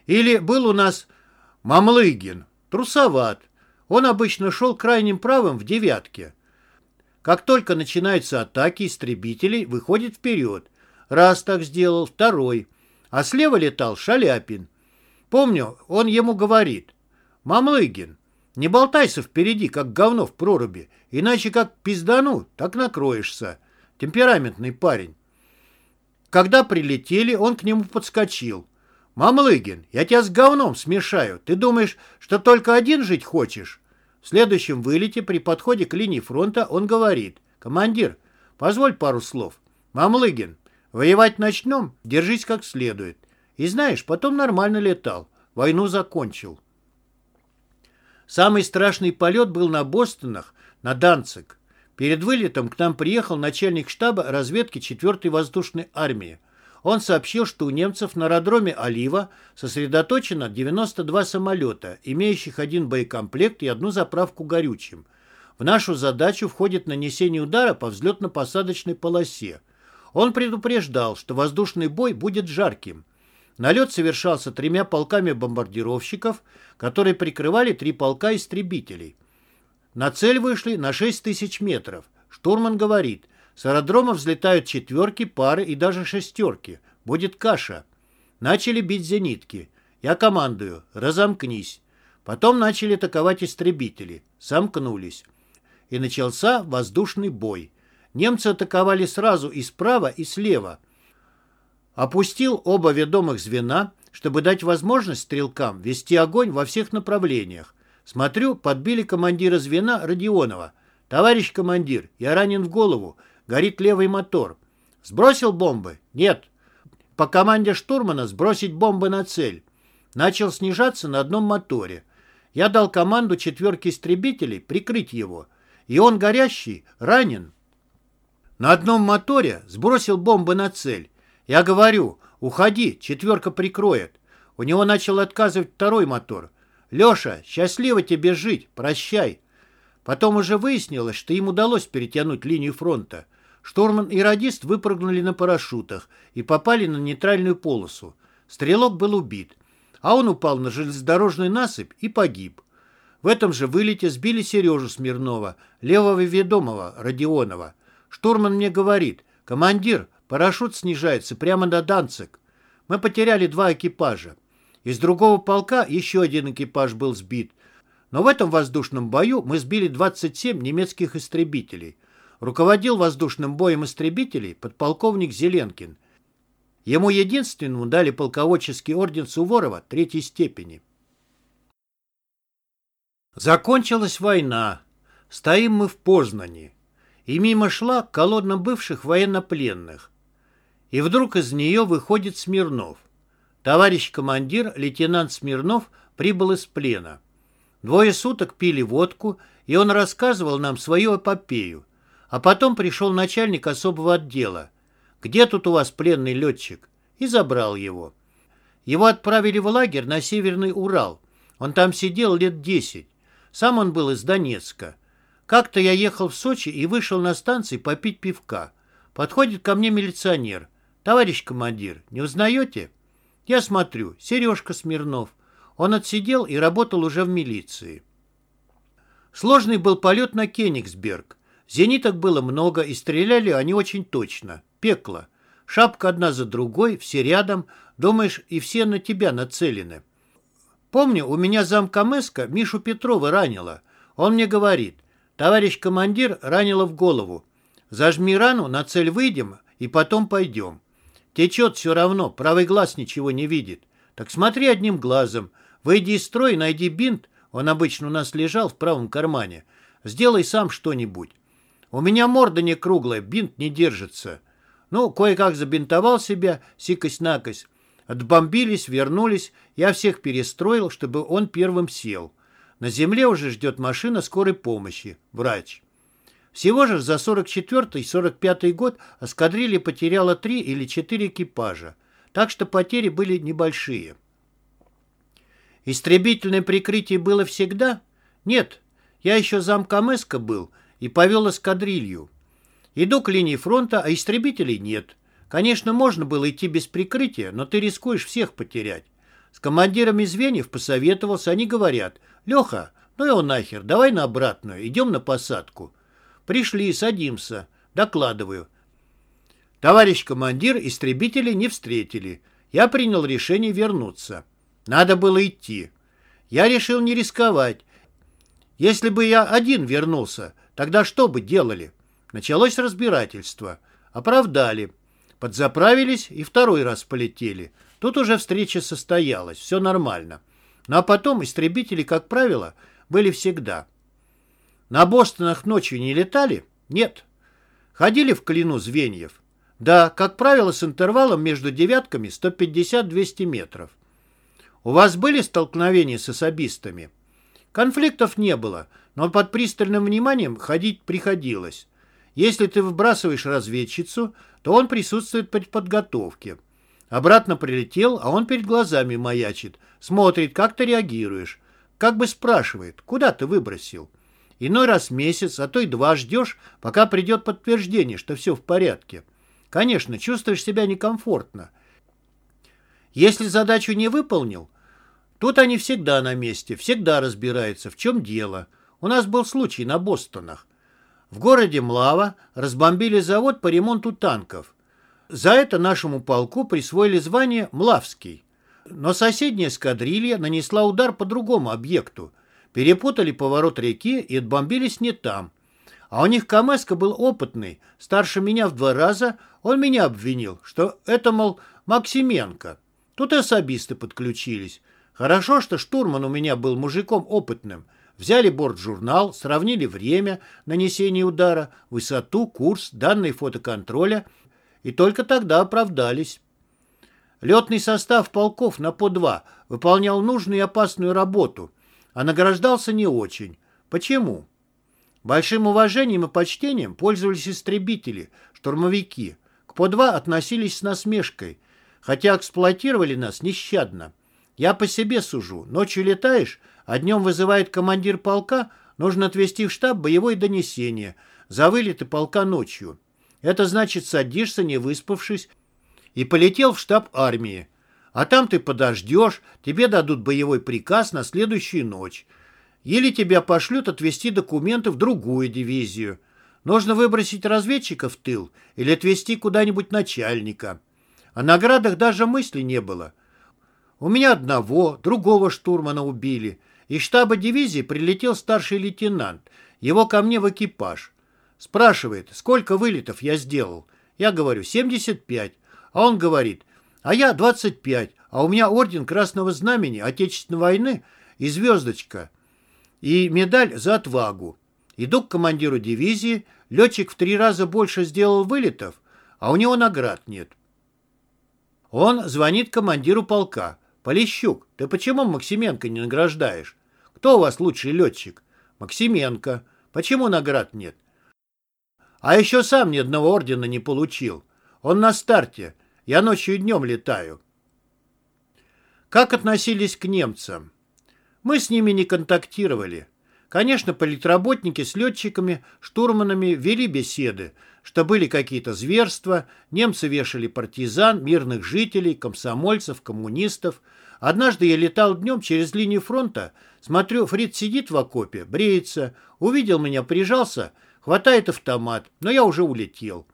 Или был у нас Мамлыгин, трусоват. Он обычно шел крайним правым в девятке. Как только начинаются атаки истребителей, выходит вперед. Раз так сделал, второй. А слева летал Шаляпин. Помню, он ему говорит. Мамлыгин, не болтайся впереди, как говно в проруби, иначе как пиздану, так накроешься. Темпераментный парень. Когда прилетели, он к нему подскочил. «Мамлыгин, я тебя с говном смешаю. Ты думаешь, что только один жить хочешь?» В следующем вылете при подходе к линии фронта он говорит. «Командир, позволь пару слов. Мамлыгин, воевать начнем, держись как следует. И знаешь, потом нормально летал. Войну закончил». Самый страшный полет был на Бостонах, на Данцик. Перед вылетом к нам приехал начальник штаба разведки 4-й воздушной армии. Он сообщил, что у немцев на аэродроме Олива сосредоточено 92 самолета, имеющих один боекомплект и одну заправку горючим. В нашу задачу входит нанесение удара по взлетно-посадочной полосе. Он предупреждал, что воздушный бой будет жарким. Налет совершался тремя полками бомбардировщиков, которые прикрывали три полка истребителей. На цель вышли на 6 тысяч метров. Штурман говорит, с аэродрома взлетают четверки, пары и даже шестерки. Будет каша. Начали бить зенитки. Я командую, разомкнись. Потом начали атаковать истребители. Сомкнулись. И начался воздушный бой. Немцы атаковали сразу и справа, и слева. Опустил оба ведомых звена, чтобы дать возможность стрелкам вести огонь во всех направлениях. Смотрю, подбили командира звена Родионова. «Товарищ командир, я ранен в голову. Горит левый мотор. Сбросил бомбы? Нет. По команде штурмана сбросить бомбы на цель. Начал снижаться на одном моторе. Я дал команду четверке истребителей прикрыть его. И он горящий, ранен. На одном моторе сбросил бомбы на цель. Я говорю, уходи, четверка прикроет. У него начал отказывать второй мотор. Леша, счастливо тебе жить, прощай. Потом уже выяснилось, что им удалось перетянуть линию фронта. Штурман и радист выпрыгнули на парашютах и попали на нейтральную полосу. Стрелок был убит, а он упал на железнодорожный насыпь и погиб. В этом же вылете сбили Сережу Смирнова, левого ведомого Родионова. Штурман мне говорит, «Командир, парашют снижается прямо на Данцик». Мы потеряли два экипажа. Из другого полка еще один экипаж был сбит. Но в этом воздушном бою мы сбили 27 немецких истребителей. Руководил воздушным боем истребителей подполковник Зеленкин. Ему единственному дали полководческий орден Суворова третьей степени. Закончилась война. Стоим мы в Познани. И мимо шла колонна бывших военнопленных. И вдруг из нее выходит Смирнов. Товарищ командир, лейтенант Смирнов, прибыл из плена. Двое суток пили водку, и он рассказывал нам свою эпопею. А потом пришел начальник особого отдела. «Где тут у вас пленный летчик?» И забрал его. Его отправили в лагерь на Северный Урал. Он там сидел лет десять. Сам он был из Донецка. Как-то я ехал в Сочи и вышел на станции попить пивка. Подходит ко мне милиционер. «Товарищ командир, не узнаете?» Я смотрю, Сережка Смирнов. Он отсидел и работал уже в милиции. Сложный был полет на Кенигсберг. Зениток было много, и стреляли они очень точно. Пекло. Шапка одна за другой, все рядом. Думаешь, и все на тебя нацелены. Помню, у меня замка Мэска Мишу Петрова ранило. Он мне говорит, товарищ командир ранило в голову. Зажми рану, на цель выйдем, и потом пойдем. Течет все равно, правый глаз ничего не видит. Так смотри одним глазом. Выйди из строя, найди бинт, он обычно у нас лежал в правом кармане. Сделай сам что-нибудь. У меня морда не круглая, бинт не держится. Ну, кое-как забинтовал себя, сикость-накость. Отбомбились, вернулись. Я всех перестроил, чтобы он первым сел. На земле уже ждет машина скорой помощи. Врач. Всего же за 44-45 год эскадрилья потеряла три или четыре экипажа. Так что потери были небольшие. Истребительное прикрытие было всегда? Нет. Я еще замком Эска был – и повел эскадрилью. Иду к линии фронта, а истребителей нет. Конечно, можно было идти без прикрытия, но ты рискуешь всех потерять. С командирами звеньев посоветовался, они говорят, «Леха, ну его нахер, давай на обратную, идем на посадку». Пришли, садимся, докладываю. Товарищ командир, истребители не встретили. Я принял решение вернуться. Надо было идти. Я решил не рисковать. Если бы я один вернулся, тогда что бы делали? Началось разбирательство. Оправдали. Подзаправились и второй раз полетели. Тут уже встреча состоялась, все нормально. Ну а потом истребители, как правило, были всегда. На Бостонах ночью не летали? Нет. Ходили в клину звеньев? Да, как правило, с интервалом между девятками 150-200 метров. У вас были столкновения с особистами? Конфликтов не было, но под пристальным вниманием ходить приходилось. Если ты выбрасываешь разведчицу, то он присутствует при подготовке. Обратно прилетел, а он перед глазами маячит, смотрит, как ты реагируешь. Как бы спрашивает, куда ты выбросил. Иной раз месяц, а то и два ждешь, пока придет подтверждение, что все в порядке. Конечно, чувствуешь себя некомфортно. Если задачу не выполнил, тут они всегда на месте, всегда разбираются, в чем дело. У нас был случай на Бостонах. В городе Млава разбомбили завод по ремонту танков. За это нашему полку присвоили звание «Млавский». Но соседняя эскадрилья нанесла удар по другому объекту. Перепутали поворот реки и отбомбились не там. А у них Камеска был опытный, старше меня в два раза, он меня обвинил, что это, мол, Максименко. Тут особисты подключились. Хорошо, что штурман у меня был мужиком опытным. Взяли бортжурнал, сравнили время нанесения удара, высоту, курс, данные фотоконтроля и только тогда оправдались. Летный состав полков на по-2 выполнял нужную и опасную работу, а награждался не очень. Почему? Большим уважением и почтением пользовались истребители, штурмовики. К по-2 относились с насмешкой, хотя эксплуатировали нас нещадно. Я по себе сужу. Ночью летаешь, а днем вызывает командир полка, нужно отвезти в штаб боевое донесение за вылеты полка ночью. Это значит, садишься, не выспавшись, и полетел в штаб армии. А там ты подождешь, тебе дадут боевой приказ на следующую ночь. Или тебя пошлют отвезти документы в другую дивизию. Нужно выбросить разведчика в тыл или отвезти куда-нибудь начальника. О наградах даже мысли не было. У меня одного, другого штурмана убили. Из штаба дивизии прилетел старший лейтенант. Его ко мне в экипаж. Спрашивает, сколько вылетов я сделал. Я говорю, 75. А он говорит, а я 25, а у меня орден Красного Знамени Отечественной войны и звездочка, и медаль за отвагу. Иду к командиру дивизии, летчик в три раза больше сделал вылетов, а у него наград нет. Он звонит командиру полка. «Полищук, ты почему Максименко не награждаешь? Кто у вас лучший летчик?» «Максименко. Почему наград нет?» «А еще сам ни одного ордена не получил. Он на старте. Я ночью и днем летаю». Как относились к немцам? Мы с ними не контактировали. Конечно, политработники с летчиками, штурманами вели беседы, что были какие-то зверства, немцы вешали партизан, мирных жителей, комсомольцев, коммунистов. Однажды я летал днем через линию фронта, смотрю, Фрид сидит в окопе, бреется, увидел меня, прижался, хватает автомат, но я уже улетел.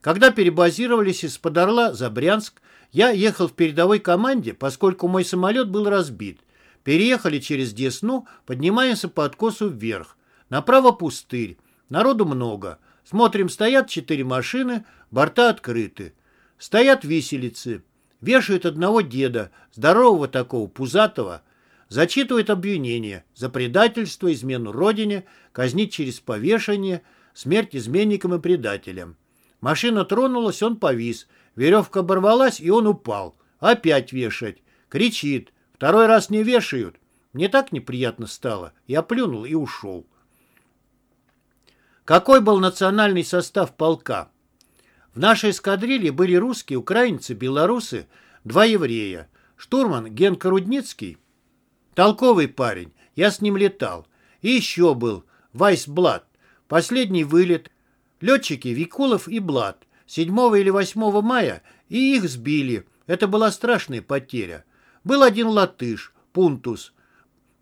Когда перебазировались из-под Орла за Брянск, я ехал в передовой команде, поскольку мой самолет был разбит. Переехали через Десну, поднимаемся по откосу вверх. Направо пустырь. Народу много. Смотрим, стоят четыре машины, борта открыты. Стоят виселицы. Вешают одного деда, здорового такого, пузатого. Зачитывают обвинения за предательство, измену родине, казнить через повешение, смерть изменникам и предателям. Машина тронулась, он повис. Веревка оборвалась, и он упал. Опять вешать. Кричит. Второй раз не вешают. Мне так неприятно стало. Я плюнул и ушел. Какой был национальный состав полка? В нашей эскадрилье были русские, украинцы, белорусы, два еврея. Штурман Генка Рудницкий. Толковый парень. Я с ним летал. И еще был Вайсблат. Последний вылет. Летчики Викулов и Блад 7 или 8 мая, и их сбили. Это была страшная потеря. Был один латыш, Пунтус.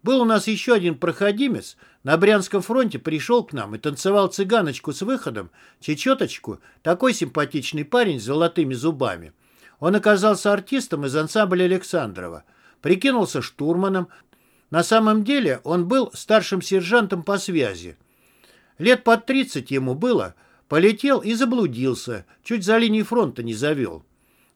Был у нас еще один проходимец, на Брянском фронте пришел к нам и танцевал цыганочку с выходом, чечеточку, такой симпатичный парень с золотыми зубами. Он оказался артистом из ансамбля Александрова, прикинулся штурманом, На самом деле он был старшим сержантом по связи. Лет под 30 ему было, полетел и заблудился, чуть за линией фронта не завел.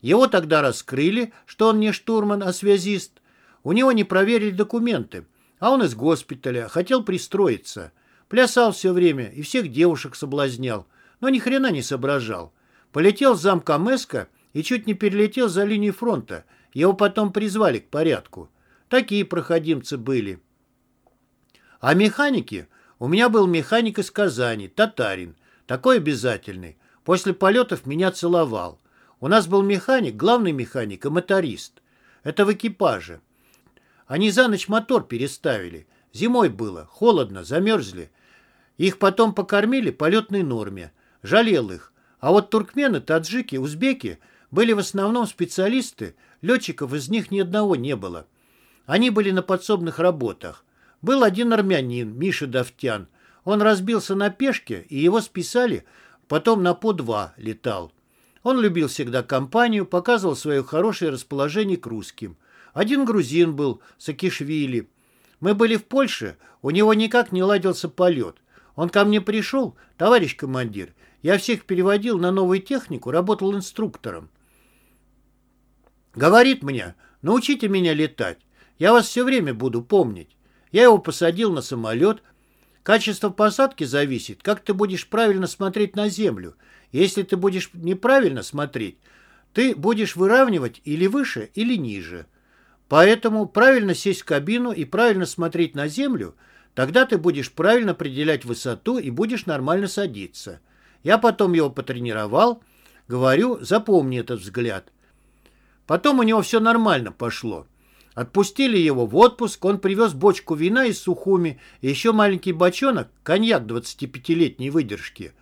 Его тогда раскрыли, что он не штурман, а связист. У него не проверили документы, а он из госпиталя, хотел пристроиться. Плясал все время и всех девушек соблазнял, но ни хрена не соображал. Полетел замком Эска и чуть не перелетел за линию фронта. Его потом призвали к порядку. Такие проходимцы были. А механики? У меня был механик из Казани, татарин. Такой обязательный. После полетов меня целовал. У нас был механик, главный механик и моторист. Это в экипаже. Они за ночь мотор переставили. Зимой было, холодно, замерзли. Их потом покормили по летной норме. Жалел их. А вот туркмены, таджики, узбеки были в основном специалисты, летчиков из них ни одного не было. Они были на подсобных работах. Был один армянин, Миша Давтян. Он разбился на пешке, и его списали, потом на по-2 летал. Он любил всегда компанию, показывал свое хорошее расположение к русским. Один грузин был, Сакишвили. Мы были в Польше, у него никак не ладился полет. Он ко мне пришел, товарищ командир, я всех переводил на новую технику, работал инструктором. Говорит мне, научите меня летать, я вас все время буду помнить. Я его посадил на самолет. Качество посадки зависит, как ты будешь правильно смотреть на землю. Если ты будешь неправильно смотреть, ты будешь выравнивать или выше, или ниже. Поэтому правильно сесть в кабину и правильно смотреть на землю, тогда ты будешь правильно определять высоту и будешь нормально садиться. Я потом его потренировал, говорю, запомни этот взгляд. Потом у него все нормально пошло. Отпустили его в отпуск, он привез бочку вина из Сухуми и еще маленький бочонок, коньяк 25-летней выдержки.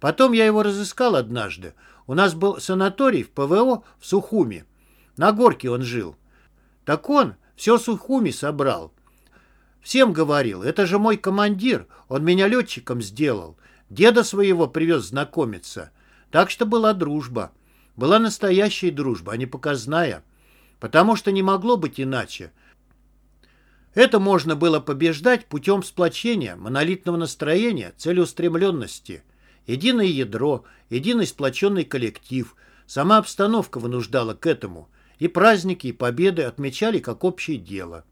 Потом я его разыскал однажды. У нас был санаторий в ПВО в Сухуми. На горке он жил. Так он все Сухуми собрал. Всем говорил, это же мой командир, он меня летчиком сделал. Деда своего привез знакомиться. Так что была дружба. Была настоящая дружба, а не показная потому что не могло быть иначе. Это можно было побеждать путем сплочения, монолитного настроения, целеустремленности. Единое ядро, единый сплоченный коллектив. Сама обстановка вынуждала к этому. И праздники, и победы отмечали как общее дело.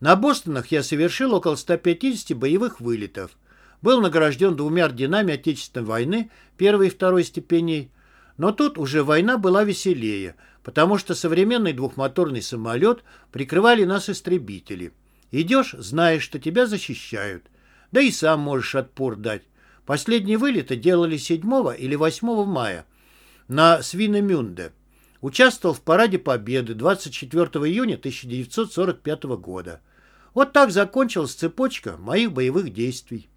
На Бостонах я совершил около 150 боевых вылетов. Был награжден двумя орденами Отечественной войны первой и второй степеней. Но тут уже война была веселее – потому что современный двухмоторный самолет прикрывали нас истребители. Идешь, знаешь, что тебя защищают. Да и сам можешь отпор дать. Последние вылеты делали 7 или 8 мая на Свинемюнде. Участвовал в параде Победы 24 июня 1945 года. Вот так закончилась цепочка моих боевых действий.